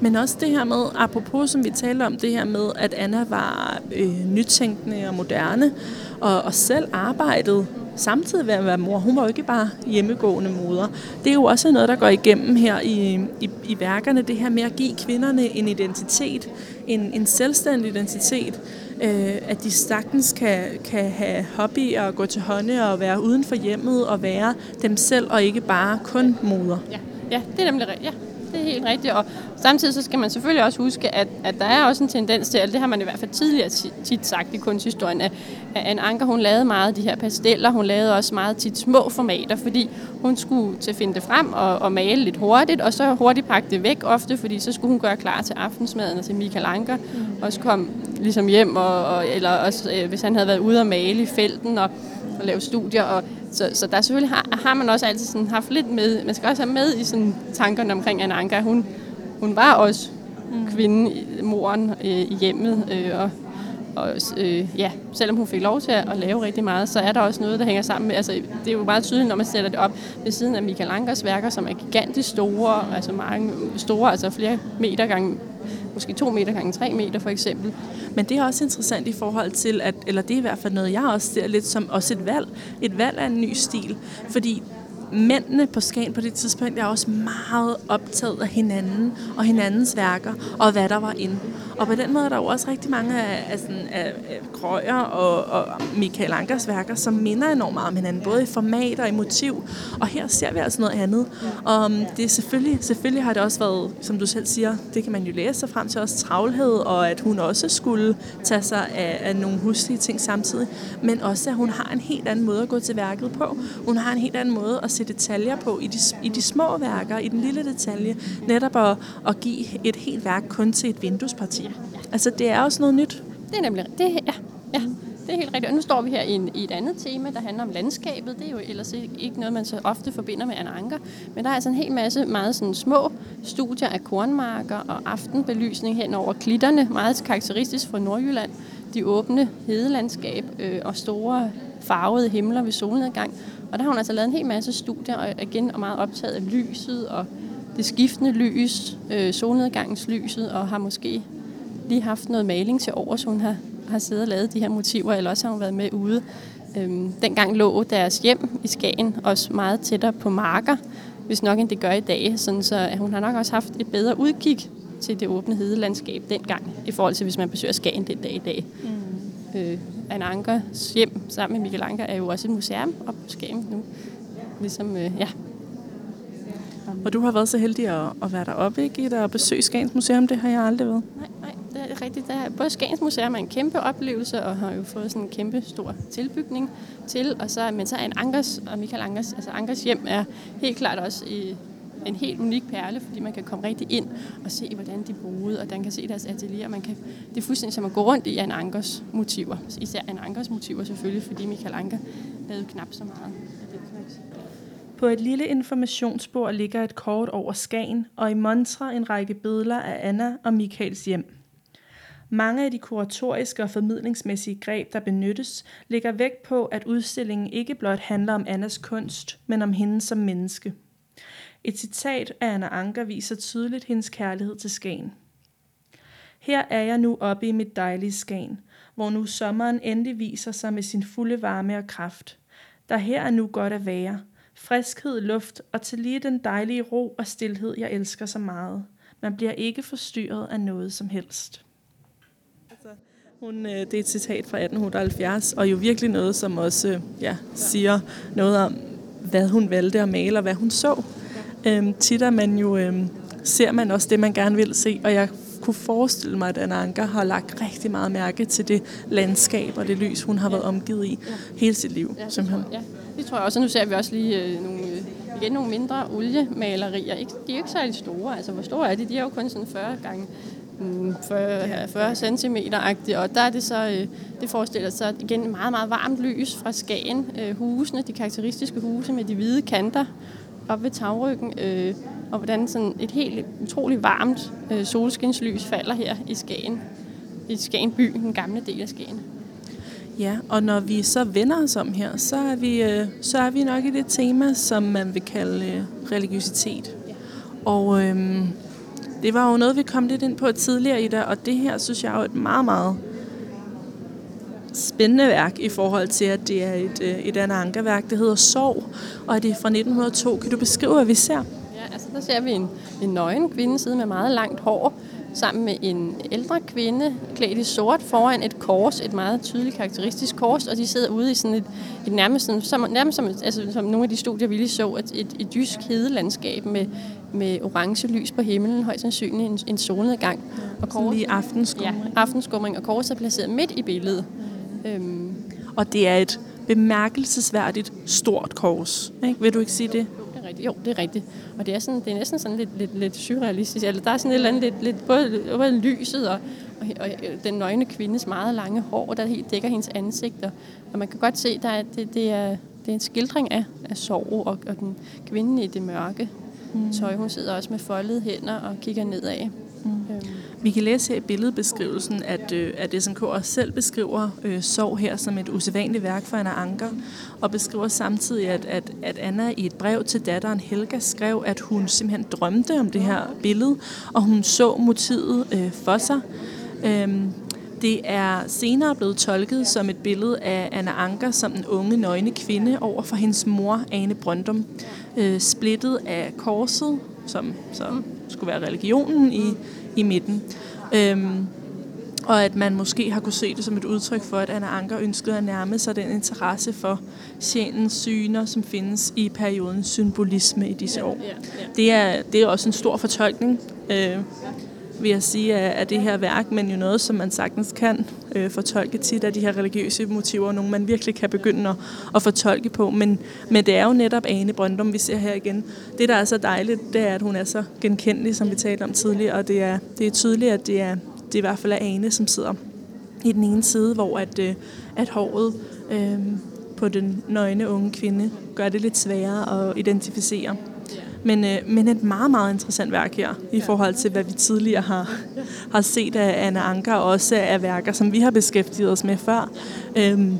A: Men også det her med, apropos som vi talte om, det her med, at Anna var øh, nytænkende og moderne, og, og selv arbejdede samtidig med at være mor. Hun var jo ikke bare hjemmegående moder. Det er jo også noget, der går igennem her i, i, i værkerne, det her med at give kvinderne en identitet, en, en selvstændig identitet, øh, at de sagtens kan, kan have hobby og gå til hånde og være uden for hjemmet og være dem selv, og ikke bare kun moder.
B: Ja, ja det er nemlig rigtigt. Ja det er helt rigtigt. Og samtidig så skal man selvfølgelig også huske, at, at der er også en tendens til, og det har man i hvert fald tidligere tit sagt i kunsthistorien, at, at Anne Anker, hun lavede meget af de her pasteller, hun lavede også meget tit små formater, fordi hun skulle til at finde det frem og, og male lidt hurtigt, og så hurtigt pakke det væk ofte, fordi så skulle hun gøre klar til aftensmaden og til Michael Anker, mm. også kom ligesom hjem, og, og, eller også, øh, hvis han havde været ude og male i felten, og og lave studier. Og, så, så der selvfølgelig har, har man også altid sådan haft lidt med, man skal også have med i sådan tankerne omkring Anna Anker. Hun, hun var også mm. kvinde, moren øh, i hjemmet, øh, og, og øh, ja, selvom hun fik lov til at, at lave rigtig meget, så er der også noget, der hænger sammen med, altså det er jo meget tydeligt, når man sætter det op ved siden af Michael Ankers værker, som er gigantisk store, altså mange store, altså flere meter gange måske to meter gange tre meter for eksempel.
A: Men det er også interessant i forhold til, at, eller det er i hvert fald noget, jeg også ser lidt som også et valg. Et valg af en ny stil. Fordi mændene på Skagen på det tidspunkt er også meget optaget af hinanden og hinandens værker og hvad der var inde. Og på den måde er der jo også rigtig mange af, af, sådan, af, af Krøyer og, og Michael Ankers værker, som minder enormt meget om hinanden, både i format og i motiv. Og her ser vi altså noget andet. Og det er selvfølgelig, selvfølgelig har det også været, som du selv siger, det kan man jo læse sig frem til også travlhed, og at hun også skulle tage sig af, af nogle huslige ting samtidig, men også at hun har en helt anden måde at gå til værket på. Hun har en helt anden måde at se detaljer på i de, i de små værker, i den lille detalje, netop at, at give et helt værk kun til et vinduesparti. Altså, det er også noget nyt.
B: Det er nemlig det, ja, ja, det er helt rigtigt. Og nu står vi her i, en, i et andet tema, der handler om landskabet. Det er jo ellers ikke noget, man så ofte forbinder med Anna Anker. Men der er altså en hel masse meget sådan små studier af kornmarker og aftenbelysning hen over klitterne. Meget karakteristisk for Nordjylland. De åbne hedelandskab øh, og store farvede himler ved solnedgang. Og der har hun altså lavet en hel masse studier, og igen og meget optaget af lyset og det skiftende lys, øh, solnedgangslyset, og har måske lige haft noget maling til over, så hun har, har siddet og lavet de her motiver, eller også har hun været med ude. Øhm, dengang lå deres hjem i Skagen også meget tættere på marker, hvis nok end det gør i dag. Sådan så hun har nok også haft et bedre udkig til det åbne hedelandskab dengang, i forhold til hvis man besøger Skagen den dag i dag. Mm. Øh, Anne Ankers hjem sammen med Michael Anker er jo også et museum op på Skagen nu. Ligesom, øh, ja,
A: og du har været så heldig at, at være deroppe, ikke? Der og besøge Skagens Museum, det har jeg aldrig været.
B: Nej, nej, det er rigtigt. Det er, både Skagens Museum er en kæmpe oplevelse, og har jo fået sådan en kæmpe stor tilbygning til. Og så, men så er en Ankers, og Michael Ankers, altså Ankers hjem er helt klart også i, en helt unik perle, fordi man kan komme rigtig ind og se, hvordan de boede, og man kan se deres atelier. Man kan, det er fuldstændig som at gå rundt i Anne Ankers motiver. Især Anne Ankers motiver selvfølgelig, fordi Michael Anker lavede knap så meget.
A: På et lille informationsbord ligger et kort over Skagen, og i montre en række billeder af Anna og Michaels hjem. Mange af de kuratoriske og formidlingsmæssige greb, der benyttes, ligger vægt på, at udstillingen ikke blot handler om Annas kunst, men om hende som menneske. Et citat af Anna Anker viser tydeligt hendes kærlighed til Skagen. Her er jeg nu oppe i mit dejlige Skagen, hvor nu sommeren endelig viser sig med sin fulde varme og kraft. Der her er nu godt at være – friskhed, luft og til lige den dejlige ro og stillhed, jeg elsker så meget. Man bliver ikke forstyrret af noget som helst. Altså, Hun, øh, det er et citat fra 1870, og jo virkelig noget, som også øh, ja, siger noget om, hvad hun valgte at male, og hvad hun så. Øhm, tit er man jo, øhm, ser man også det, man gerne vil se, og jeg kunne forestille mig, at Anna Anker har lagt rigtig meget mærke til det landskab og det lys, hun har været omgivet i ja. hele sit liv.
B: Ja, simpelthen. Ja, det tror jeg også. Og nu ser vi også lige øh, nogle, øh, igen nogle mindre oliemalerier. Ikke, de er ikke særlig store. Altså, hvor store er de? De er jo kun sådan 40 gange 40, 40 cm agtigt og der er det så, øh, det forestiller sig igen meget, meget varmt lys fra Skagen. Øh, husene, de karakteristiske huse med de hvide kanter op ved tagryggen, øh, og hvordan sådan et helt utroligt varmt øh, solskinslys falder her i Skagen, i Skagen by, den gamle del af Skagen.
A: Ja, og når vi så vender os om her, så er vi, øh, så er vi nok i det tema, som man vil kalde øh, religiøsitet. Ja. Og øh, det var jo noget, vi kom lidt ind på tidligere i dag, og det her synes jeg er jo et meget, meget spændende værk i forhold til, at det er et, øh, et andet ankerværk. Det hedder Sorg, og det er fra 1902. Kan du beskrive, hvad vi ser?
B: Ja, altså der ser vi en, en nøgen kvinde sidde med meget langt hår, sammen med en ældre kvinde, klædt i sort, foran et kors, et meget tydeligt karakteristisk kors, og de sidder ude i sådan et, et nærmest, sådan, som, nærmest som, altså, som nogle af de studier, vi lige så, et, et, et jysk hedelandskab med, med orange lys på himlen, højst sandsynligt en, en solnedgang.
A: Ja, og kors, lige aftenskumring.
B: Ja, aftenskumring, og korset er placeret midt i billedet.
A: Øhm. Og det er et bemærkelsesværdigt stort kors. Ikke? Vil du ikke sige det?
B: det er rigtigt. Jo, det er rigtigt. Og det er, sådan, det er næsten sådan lidt, lidt, lidt surrealistisk. Eller der er sådan et eller andet lidt, lidt både, både lyset og, og, og, den nøgne kvindes meget lange hår, der helt dækker hendes ansigt. Og, man kan godt se, at det, det, er, det er en skildring af, af sorg og, og den kvinde i det mørke mm. tøj. Hun sidder også med foldede hænder og kigger nedad. Mm.
A: Vi kan læse her i billedbeskrivelsen, at, øh, at SMK også selv beskriver øh, sorg her som et usædvanligt værk for Anna Anker, og beskriver samtidig, at, at, at Anna i et brev til datteren Helga skrev, at hun simpelthen drømte om det her billede, og hun så motivet øh, for sig. Øhm, det er senere blevet tolket som et billede af Anna Anker som den unge, nøgne kvinde over for hendes mor, Ane Brøndum, øh, splittet af korset, som så skulle være religionen i i midten. Øhm, og at man måske har kunne se det som et udtryk for, at Anna Anker ønskede at nærme sig den interesse for sjælens syner, som findes i periodens symbolisme i disse år. Det er, det er også en stor fortolkning, øh, vil jeg sige, af, af det her værk, men jo noget, som man sagtens kan øh, fortolke tit af de her religiøse motiver, nogle man virkelig kan begynde at, at fortolke på. Men, men det er jo netop Ane Brøndum, vi ser her igen. Det, der er så dejligt, det er, at hun er så genkendelig, som vi talte om tidligere, og det er, det er tydeligt, at det er, det er i hvert fald er Ane, som sidder i den ene side, hvor at, øh, at håret øh, på den nøgne unge kvinde gør det lidt sværere at identificere. Men, øh, men et meget, meget interessant værk her, i forhold til, hvad vi tidligere har, har set af Anna Anker, og også af værker, som vi har beskæftiget os med før. Øhm,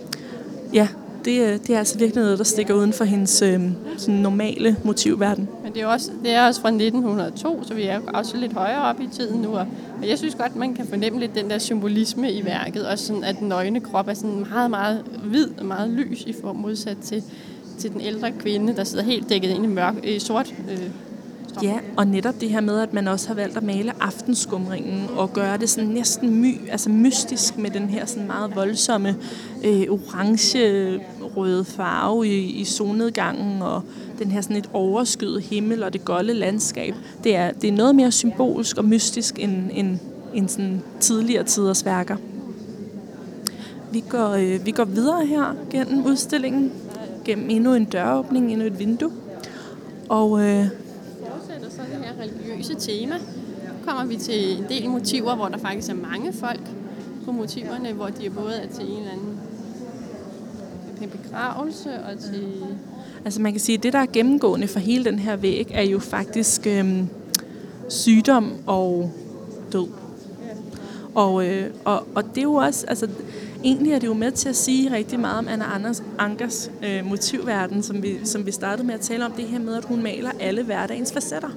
A: ja, det, øh, det er altså virkelig noget, der stikker uden for hendes øh, sådan normale motivverden.
B: Men det er, også, det er også fra 1902, så vi er også lidt højere op i tiden nu. Og jeg synes godt, man kan fornemme lidt den der symbolisme i værket. Også sådan, at den nøgne krop er sådan meget, meget hvid og meget lys i form modsat til til den ældre kvinde, der sidder helt dækket ind i mørk, øh, sort øh,
A: Ja, og netop det her med, at man også har valgt at male aftenskumringen og gøre det sådan næsten my, altså mystisk med den her sådan meget voldsomme øh, orange-røde farve i, i solnedgangen og den her sådan et overskyet himmel og det golde landskab. Det er, det er noget mere symbolsk og mystisk end, end, end sådan tidligere tiders værker. Vi går, øh, vi går videre her gennem udstillingen gennem endnu en døråbning, endnu et vindue. Og øh,
B: fortsætter så det her religiøse tema. Kommer vi til en del motiver, hvor der faktisk er mange folk på motiverne, hvor de både er til en eller anden begravelse og til...
A: Altså man kan sige, at det, der er gennemgående for hele den her væg, er jo faktisk øhm, sygdom og død. Og, øh, og, og det er jo også, altså egentlig er det jo med til at sige rigtig meget om Anna Anders Ankers øh, motivverden, som vi, som vi startede med at tale om, det her med, at hun maler alle hverdagens facetter.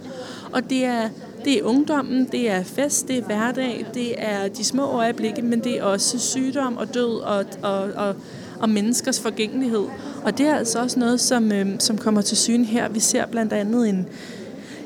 A: Og det er, det er ungdommen, det er fest, det er hverdag, det er de små øjeblikke, men det er også sygdom og død og, og, og, og menneskers forgængelighed. Og det er altså også noget, som, øh, som kommer til syne her. Vi ser blandt andet en,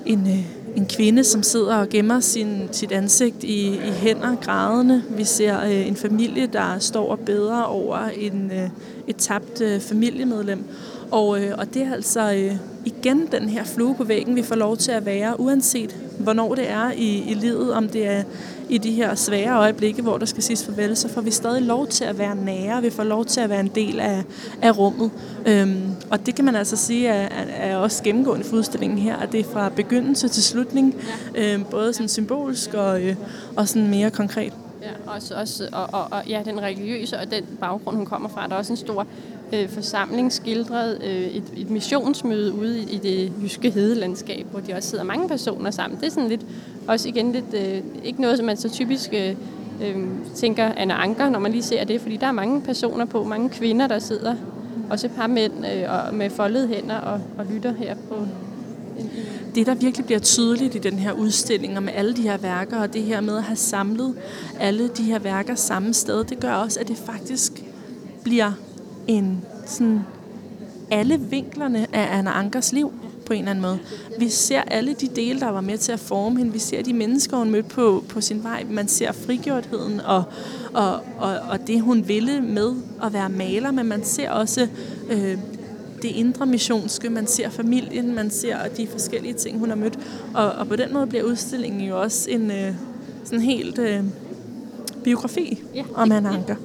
A: en, øh, en kvinde, som sidder og gemmer sin, sit ansigt i, i hænder, grædende. Vi ser øh, en familie, der står og beder over en, øh, et tabt øh, familiemedlem. Og, øh, og det er altså øh, igen den her flue på væggen, vi får lov til at være, uanset hvornår det er i, i livet, om det er i de her svære øjeblikke, hvor der skal siges farvel, så får vi stadig lov til at være nære, vi får lov til at være en del af, af rummet. Øhm, og det kan man altså sige er, er også gennemgående for udstillingen her, at det er fra begyndelse til slutning, ja. øhm, både sådan symbolsk og, øh, og sådan mere konkret.
B: Ja, også, også, og, og, og ja, den religiøse og den baggrund, hun kommer fra, der er også en stor øh, forsamling skildret øh, et, et missionsmøde ude i, i det jyske hedelandskab, hvor de også sidder mange personer sammen. Det er sådan lidt, også igen lidt, øh, ikke noget, som man så typisk øh, øh tænker Anna Anker, når man lige ser det, fordi der er mange personer på, mange kvinder, der sidder, også et par mænd øh, og med foldede hænder og, og lytter her på
A: det, der virkelig bliver tydeligt i den her udstilling, og med alle de her værker, og det her med at have samlet alle de her værker samme sted, det gør også, at det faktisk bliver en sådan alle vinklerne af Anna Ankers liv på en eller anden måde. Vi ser alle de dele, der var med til at forme hende. Vi ser de mennesker, hun mødte på, på sin vej. Man ser frigjortheden og, og, og, og det, hun ville med at være maler, men man ser også øh, det indre missionske, man ser familien, man ser de forskellige ting, hun har mødt. Og, og på den måde bliver udstillingen jo også en øh, sådan helt øh, biografi ja. om Anna Anker.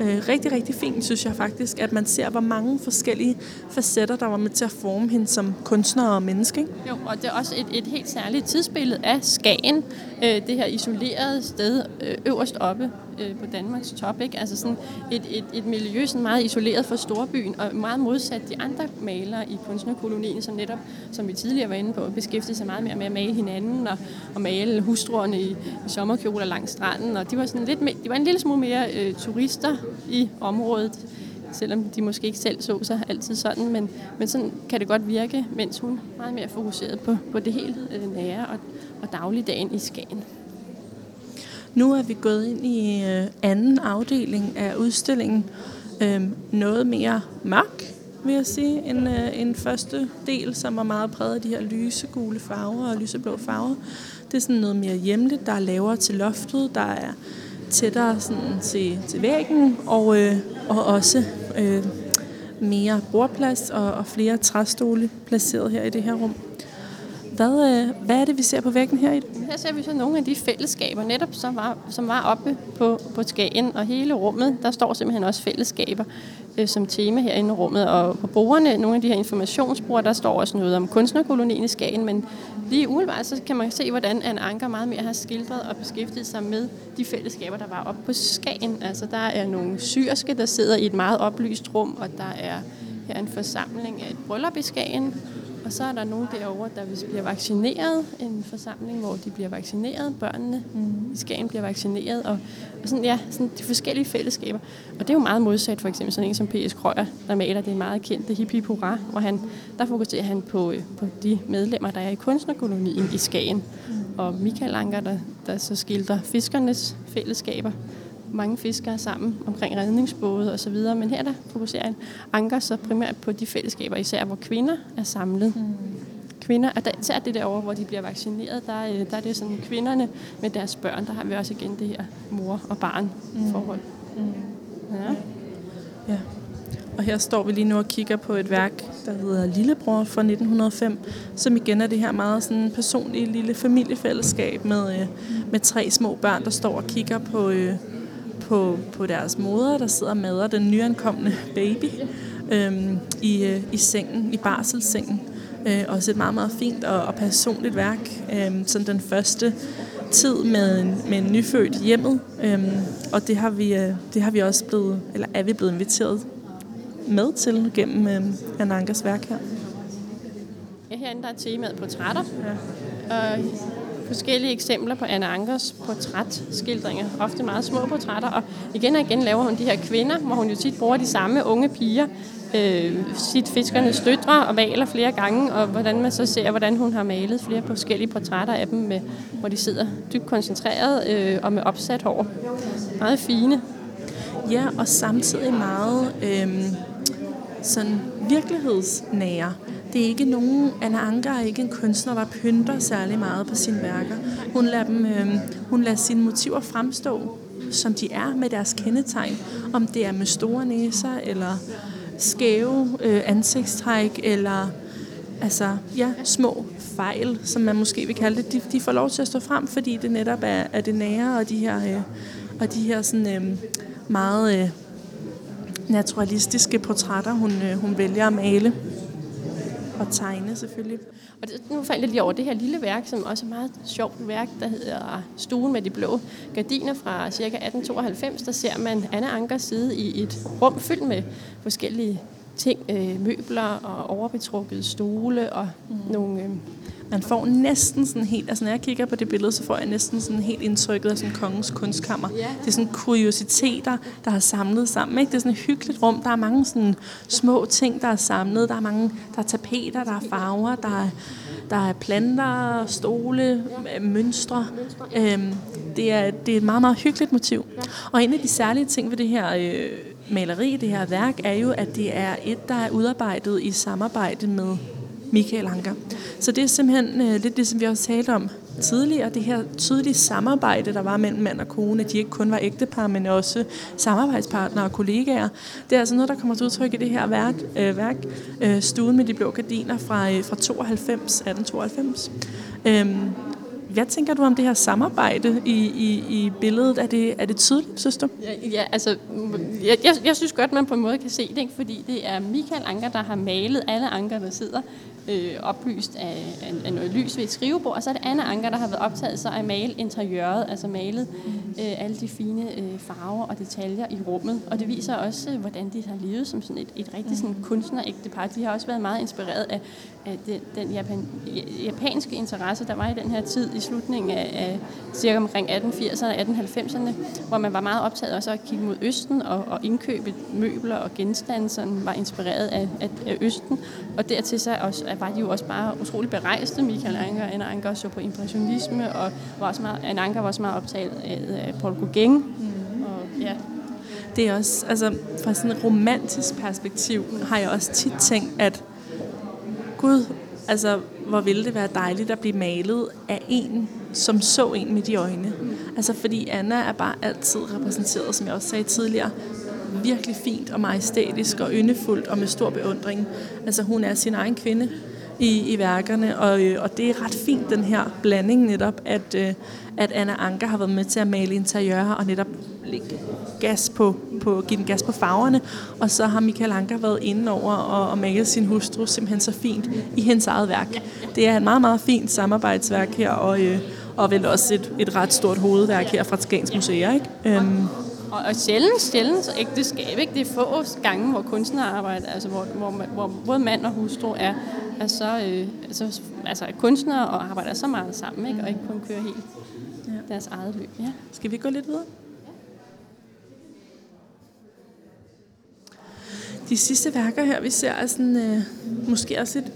A: Øh, rigtig, rigtig fint, synes jeg faktisk, at man ser, hvor mange forskellige facetter, der var med til at forme hende som kunstner og menneske. Ikke?
B: Jo, og det er også et, et helt særligt tidsbillede af Skagen, øh, det her isolerede sted øh, øverst oppe øh, på Danmarks top. Ikke? Altså sådan et, et, et miljø, sådan meget isoleret fra storbyen, og meget modsat de andre malere i kunstnerkolonien, som netop, som vi tidligere var inde på, beskæftigede sig meget mere med at male hinanden og, og male hustruerne i, i sommerkjoler langs stranden. Og de var, sådan lidt mere, de var en lille smule mere øh, turister i området selvom de måske ikke selv så sig altid sådan, men, men sådan kan det godt virke, mens hun er meget mere fokuseret på, på det helt øh, nære og, og dagligdagen i Skagen.
A: Nu er vi gået ind i øh, anden afdeling af udstillingen. Øh, noget mere mørk, vil jeg sige, end øh, en første del, som var meget præget af de her lysegule farver og lyseblå farver. Det er sådan noget mere hjemligt, der er lavere til loftet, der er tættere sådan til, til væggen, og, øh, og også øh, mere bordplads og, og flere træstole placeret her i det her rum. Hvad, øh, hvad er det, vi ser på væggen her?
B: Her ser vi så nogle af de fællesskaber, netop som var, som var oppe på, på Skagen, og hele rummet, der står simpelthen også fællesskaber øh, som tema herinde i rummet. Og på bordene, nogle af de her informationsbrugere, der står også noget om kunstnerkolonien i Skagen, men lige umiddelbart så kan man se, hvordan Anne Anker meget mere har skildret og beskæftiget sig med de fællesskaber, der var oppe på Skagen. Altså der er nogle syrske, der sidder i et meget oplyst rum, og der er her en forsamling af et bryllup i Skagen, og så er der nogen derovre, der bliver vaccineret. En forsamling, hvor de bliver vaccineret. Børnene mm. i Skagen bliver vaccineret. Og, og sådan, ja, sådan de forskellige fællesskaber. Og det er jo meget modsat for eksempel sådan en som P.S. Krøyer, der maler det meget kendte Hip Hip Hurra, hvor han, der fokuserer han på, øh, på de medlemmer, der er i kunstnerkolonien i Skagen. Mm. Og Michael Anker, der, der så skildrer fiskernes fællesskaber mange fiskere sammen omkring redningsbåde og så videre. Men her der fokuserer en anker så primært på de fællesskaber, især hvor kvinder er samlet. Mm. Kvinder, og der, især det derovre, hvor de bliver vaccineret, der, øh, der er det sådan kvinderne med deres børn, der har vi også igen det her mor- og barn-forhold. Mm. Mm.
A: Ja. ja. Og her står vi lige nu og kigger på et værk, der hedder Lillebror fra 1905, som igen er det her meget sådan personlige lille familiefællesskab med, øh, med tre små børn, der står og kigger på, øh, på, på deres moder, der sidder med og den nyankomne baby øhm, i, øh, i sengen, i barselssengen. Øh, også et meget, meget fint og, og personligt værk. Øh, sådan den første tid med en, med en nyfødt hjemmet. Øh, og det har, vi, øh, det har vi også blevet, eller er vi blevet inviteret med til gennem øh, Anankas værk her.
B: Ja, herinde der er temaet portrætter. Ja. Og forskellige eksempler på Anna Ankers portrætskildringer, ofte meget små portrætter, og igen og igen laver hun de her kvinder, hvor hun jo tit bruger de samme unge piger, øh, sit fiskernes døtre og maler flere gange, og hvordan man så ser, hvordan hun har malet flere forskellige portrætter af dem, med, hvor de sidder dybt koncentreret øh, og med opsat hår. Meget fine.
A: Ja, og samtidig meget øh, sådan virkelighedsnære det er ikke nogen, Anna Anker er ikke en kunstner, der pynter særlig meget på sine værker. Hun lader, dem, øh, hun lader sine motiver fremstå, som de er med deres kendetegn. Om det er med store næser, eller skæve øh, ansigtstræk, eller altså, ja, små fejl, som man måske vil kalde det, de, de får lov til at stå frem, fordi det netop er, er det nære, og de her, øh, og de her sådan, øh, meget øh, naturalistiske portrætter, hun, øh, hun vælger at male. Og tegne selvfølgelig.
B: Og det, nu faldt jeg lige over det her lille værk, som også er et meget sjovt værk, der hedder Stuen med de blå gardiner fra ca. 1892. Der ser man Anna Anker sidde i et rum fyldt med forskellige ting, øh, møbler og overbetrukkede stole og mm. nogle... Øh,
A: man får næsten sådan helt, altså når jeg kigger på det billede, så får jeg næsten sådan helt indtrykket af sådan kongens kunstkammer. Det er sådan kuriositeter, der har samlet sammen. Ikke? Det er sådan et hyggeligt rum. Der er mange sådan små ting, der er samlet. Der er mange, der er tapeter, der er farver, der er, der er planter, stole, ja. mønstre. Øhm, det, er, det er et meget, meget hyggeligt motiv. Og en af de særlige ting ved det her øh, maleri, det her værk, er jo, at det er et, der er udarbejdet i samarbejde med Michael Anker. Så det er simpelthen øh, lidt det, som vi også talte om tidligere, det her tydelige samarbejde, der var mellem mand og kone, at de ikke kun var ægtepar, men også samarbejdspartnere og kollegaer. Det er altså noget, der kommer til udtryk i det her værk, øh, værk øh, Stuen med de blå gardiner fra, øh, fra 92, 1892. Øhm, hvad tænker du om det her samarbejde i, i, i billedet? Er det, er det tydeligt, synes du?
B: Ja, ja altså, jeg, jeg, jeg synes godt, man på en måde kan se det, ikke? fordi det er Michael Anker, der har malet alle anker, der sidder øh, oplyst af, af, af noget lys ved et skrivebord, og så er det Anna Anker, der har været optaget sig at male interiøret, altså malet øh, alle de fine øh, farver og detaljer i rummet. Og det viser også, øh, hvordan de har levet som sådan et, et rigtig sådan kunstnerægte par. De har også været meget inspireret af, af den, den japan, japanske interesse, der var i den her tid i slutningen af, af cirka omkring 1880'erne og 1890'erne, hvor man var meget optaget også at kigge mod Østen og, og indkøbe møbler og genstande, som var inspireret af, af, af Østen. Og dertil så også var de jo også bare utrolig berejste. Michael Anker, Anna Anker så på impressionisme, og var også meget, Anna Anker var også meget optaget af Paul Gauguin. Mm. Og, ja.
A: Det er også, altså fra sådan et romantisk perspektiv, har jeg også tit tænkt, at Gud, altså hvor ville det være dejligt at blive malet af en, som så en med de øjne. Mm. Altså fordi Anna er bare altid repræsenteret, som jeg også sagde tidligere, virkelig fint og majestætisk og yndefuldt og med stor beundring. Altså hun er sin egen kvinde i, i værkerne, og, øh, og det er ret fint, den her blanding netop, at, øh, at Anna Anker har været med til at male interiører og netop lægge gas på, på, give den gas på farverne, og så har Michael Anker været inde over og, og male sin hustru simpelthen så fint i hendes eget værk. Det er et meget, meget fint samarbejdsværk her, og, øh, og vel også et, et ret stort hovedværk her fra Skans Museer. Ikke? Øhm,
B: og, og sjældent, sjældent så ægteskab, ikke? Det er få gange, hvor kunstnere arbejder, altså hvor, hvor, hvor både mand og hustru er, er så, øh, altså, altså kunstnere og arbejder så meget sammen, ikke? Og ikke kun kører helt ja. deres eget løb. Ja.
A: Skal vi gå lidt videre? De sidste værker her, vi ser, er sådan, øh, måske også lidt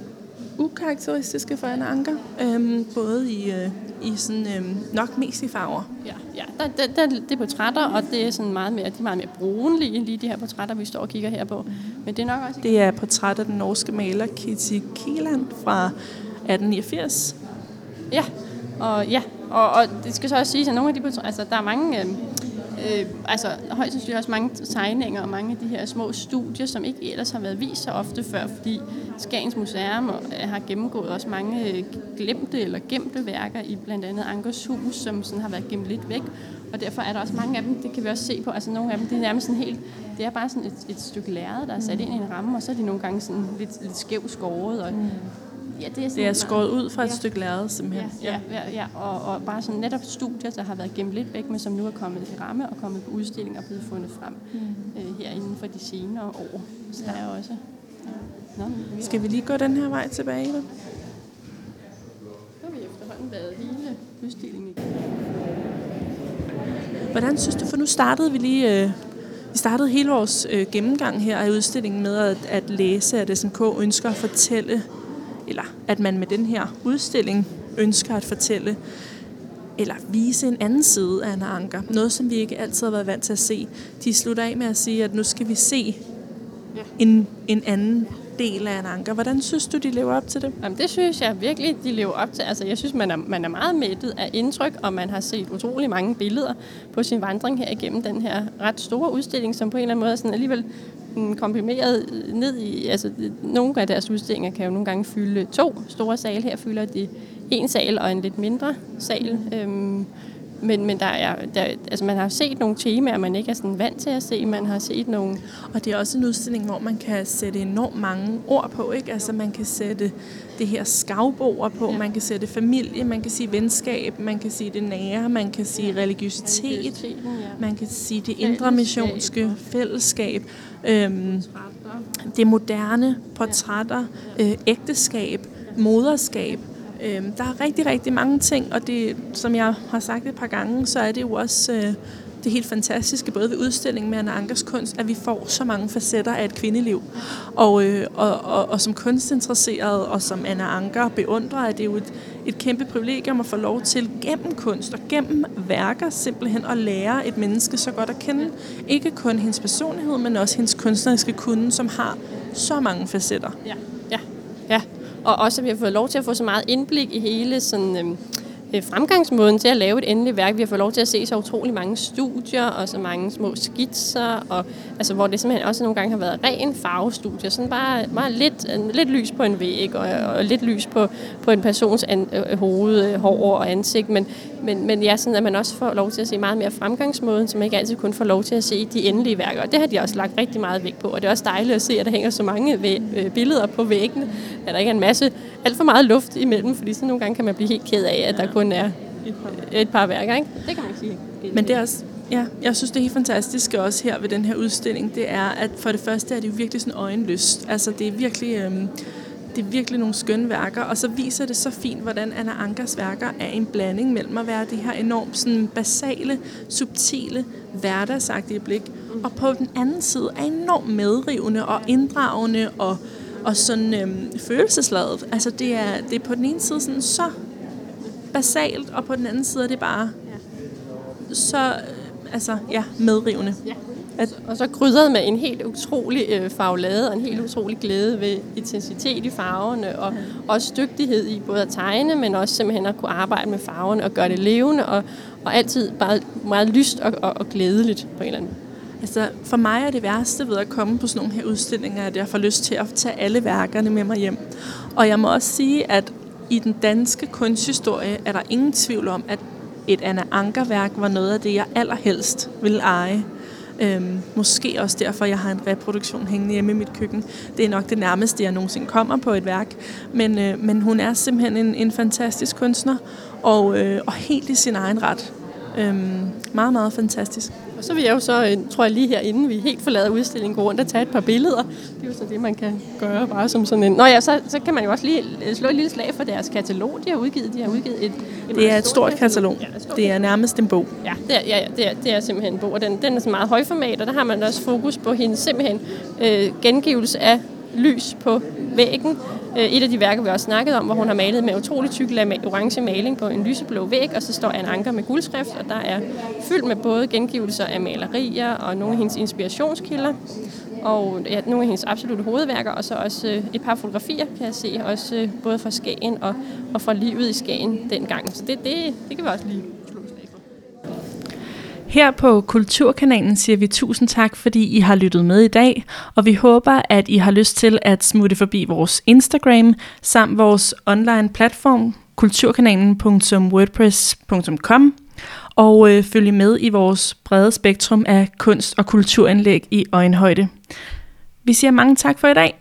A: ukarakteristiske for Anna Anker. Øhm, både i, øh, i sådan, øhm, nok mest i farver.
B: Ja, ja. Der, der, der, det er portrætter, og det er sådan meget mere, de er meget mere brunlige, lige de her portrætter, vi står og kigger her på. Men det er nok også...
A: Det er portræt af den norske maler Kitty Kieland fra 1889.
B: Ja, og ja, og, og det skal så også sige, at nogle af de portrætter, altså der er mange... Øh, øh, altså højst sandsynligt også mange tegninger og mange af de her små studier, som ikke ellers har været vist så ofte før, fordi Skagens Museum øh, har gennemgået også mange øh, glemte eller gemte værker i blandt andet Ankers Hus, som sådan har været gemt lidt væk. Og derfor er der også mange af dem, det kan vi også se på, altså nogle af dem, det er nærmest sådan helt, det er bare sådan et, et stykke lærred, der er sat ind i en ramme, og så er de nogle gange sådan lidt, lidt skævt skåret, og mm.
A: Ja, det er, det er skåret ud fra et ja. stykke lærred, simpelthen.
B: Ja, ja, ja, ja. Og, og bare sådan netop studier, der har været gemt lidt væk, men som nu er kommet i ramme og kommet på udstilling og blevet fundet frem mm. øh, her inden for de senere år. Så ja. der er også...
A: Ja. Nå, vi Skal vi lige gå den her vej tilbage?
B: Så har vi efterhånden været hele udstillingen igen.
A: Hvordan synes du, for nu startede vi lige... Øh, vi startede hele vores øh, gennemgang her af udstillingen med at, at læse, at SMK ønsker at fortælle eller at man med den her udstilling ønsker at fortælle eller vise en anden side af Anna Anker. Noget, som vi ikke altid har været vant til at se. De slutter af med at sige, at nu skal vi se en, en anden del af Anna Anker. Hvordan synes du, de lever op til det?
B: Jamen, det synes jeg virkelig, de lever op til. Altså, jeg synes, man er, man er meget mættet af indtryk, og man har set utrolig mange billeder på sin vandring her igennem den her ret store udstilling, som på en eller anden måde sådan alligevel Mm, komprimeret ned i... Altså, nogle af deres udstillinger kan jo nogle gange fylde to store sale. Her fylder de en sal og en lidt mindre sal. Øhm, men, men der er, der, altså man har set nogle temaer, man ikke er sådan vant til at se. Man har set nogle...
A: Og det er også en udstilling, hvor man kan sætte enormt mange ord på. Ikke? Altså man kan sætte det her skavbord på, ja. man kan sætte familie, man kan sige venskab, man kan sige det nære, man kan sige religiøsitet, ja. man kan sige det indre missionske fællesskab, øhm, det moderne portrætter, øh, ægteskab, moderskab. Øhm, der er rigtig, rigtig mange ting, og det, som jeg har sagt et par gange, så er det jo også øh, det helt fantastiske, både ved udstillingen med Anna Ankers kunst, at vi får så mange facetter af et kvindeliv. Og, øh, og, og, og som kunstinteresseret, og som Anna Anker beundrer, at det jo et, et kæmpe privilegium at få lov til gennem kunst og gennem værker simpelthen at lære et menneske så godt at kende. Ikke kun hendes personlighed, men også hendes kunstneriske kunde, som har så mange facetter.
B: Ja, ja. Og også, at vi har fået lov til at få så meget indblik i hele sådan, øh, Øh, fremgangsmåden til at lave et endeligt værk. Vi har fået lov til at se så utrolig mange studier og så mange små skitser, og, altså, hvor det simpelthen også nogle gange har været ren farvestudier. Sådan bare, bare lidt, lidt lys på en væg og, og lidt lys på, på en persons an, øh, øh, hoved, hår og ansigt. Men, men, men ja, sådan at man også får lov til at se meget mere fremgangsmåden, som man ikke altid kun får lov til at se de endelige værker. Og det har de også lagt rigtig meget vægt på. Og det er også dejligt at se, at der hænger så mange væg, billeder på væggene, at der ikke er en masse, alt for meget luft imellem, fordi så nogle gange kan man blive helt ked af, at der kun er et par værker. Ikke? Det kan man sige.
A: Men det er også, ja, jeg synes, det er helt fantastisk også her ved den her udstilling, det er, at for det første er det jo virkelig sådan øjenlyst. Altså det er virkelig... Øhm, det er virkelig nogle skønne værker, og så viser det så fint, hvordan Anna Ankers værker er en blanding mellem at være det her enormt sådan basale, subtile, hverdagsagtige blik, og på den anden side er enormt medrivende og inddragende og, og sådan øhm, følelsesladet. Altså det er, det er på den ene side sådan så basalt, og på den anden side er det bare så altså, ja, medrivende.
B: Ja. At, og så krydret med en helt utrolig øh, farvelade og en helt utrolig glæde ved intensitet i farverne og også dygtighed i både at tegne, men også simpelthen at kunne arbejde med farverne og gøre det levende og, og altid bare meget lyst og, og, og glædeligt på en eller anden måde.
A: Altså, for mig er det værste ved at komme på sådan nogle her udstillinger, at jeg får lyst til at tage alle værkerne med mig hjem. Og jeg må også sige, at i den danske kunsthistorie er der ingen tvivl om, at et Anna Ankerværk var noget af det, jeg allerhelst ville eje. Øhm, måske også derfor, jeg har en reproduktion hængende hjemme i mit køkken. Det er nok det nærmeste, jeg nogensinde kommer på et værk. Men, øh, men hun er simpelthen en, en fantastisk kunstner, og, øh, og helt i sin egen ret. Øhm, meget, meget fantastisk.
B: Så vil jeg jo så, øh, tror jeg lige her, inden vi helt forlader udstillingen, gå rundt og tage et par billeder. Det er jo så det, man kan gøre bare som sådan en... Nå ja, så, så kan man jo også lige slå et lille slag for deres katalog, de har udgivet. De har udgivet et...
A: et det er et stort katalog. Ja, et stort det er nærmest en bog.
B: Ja, det er, ja, ja, det er, det er simpelthen en bog, og den, den er så meget højformat, og der har man også fokus på hendes simpelthen øh, gengivelse af lys på væggen. Øh, et af de værker, vi også snakkede om, hvor hun har malet med utrolig tyk orange maling på en lyseblå væg, og så står en anker med guldskrift, og der er fyldt med både gengivelser af malerier og nogle af hendes inspirationskilder, og ja, nogle af hendes absolutte hovedværker, og så også øh, et par fotografier, kan jeg se, også øh, både fra Skagen og, og fra livet i Skagen dengang. Så det, det, det kan vi også lige
A: her på Kulturkanalen siger vi tusind tak, fordi I har lyttet med i dag, og vi håber, at I har lyst til at smutte forbi vores Instagram samt vores online platform kulturkanalen.wordpress.com og øh, følge med i vores brede spektrum af kunst- og kulturanlæg i øjenhøjde. Vi siger mange tak for i dag.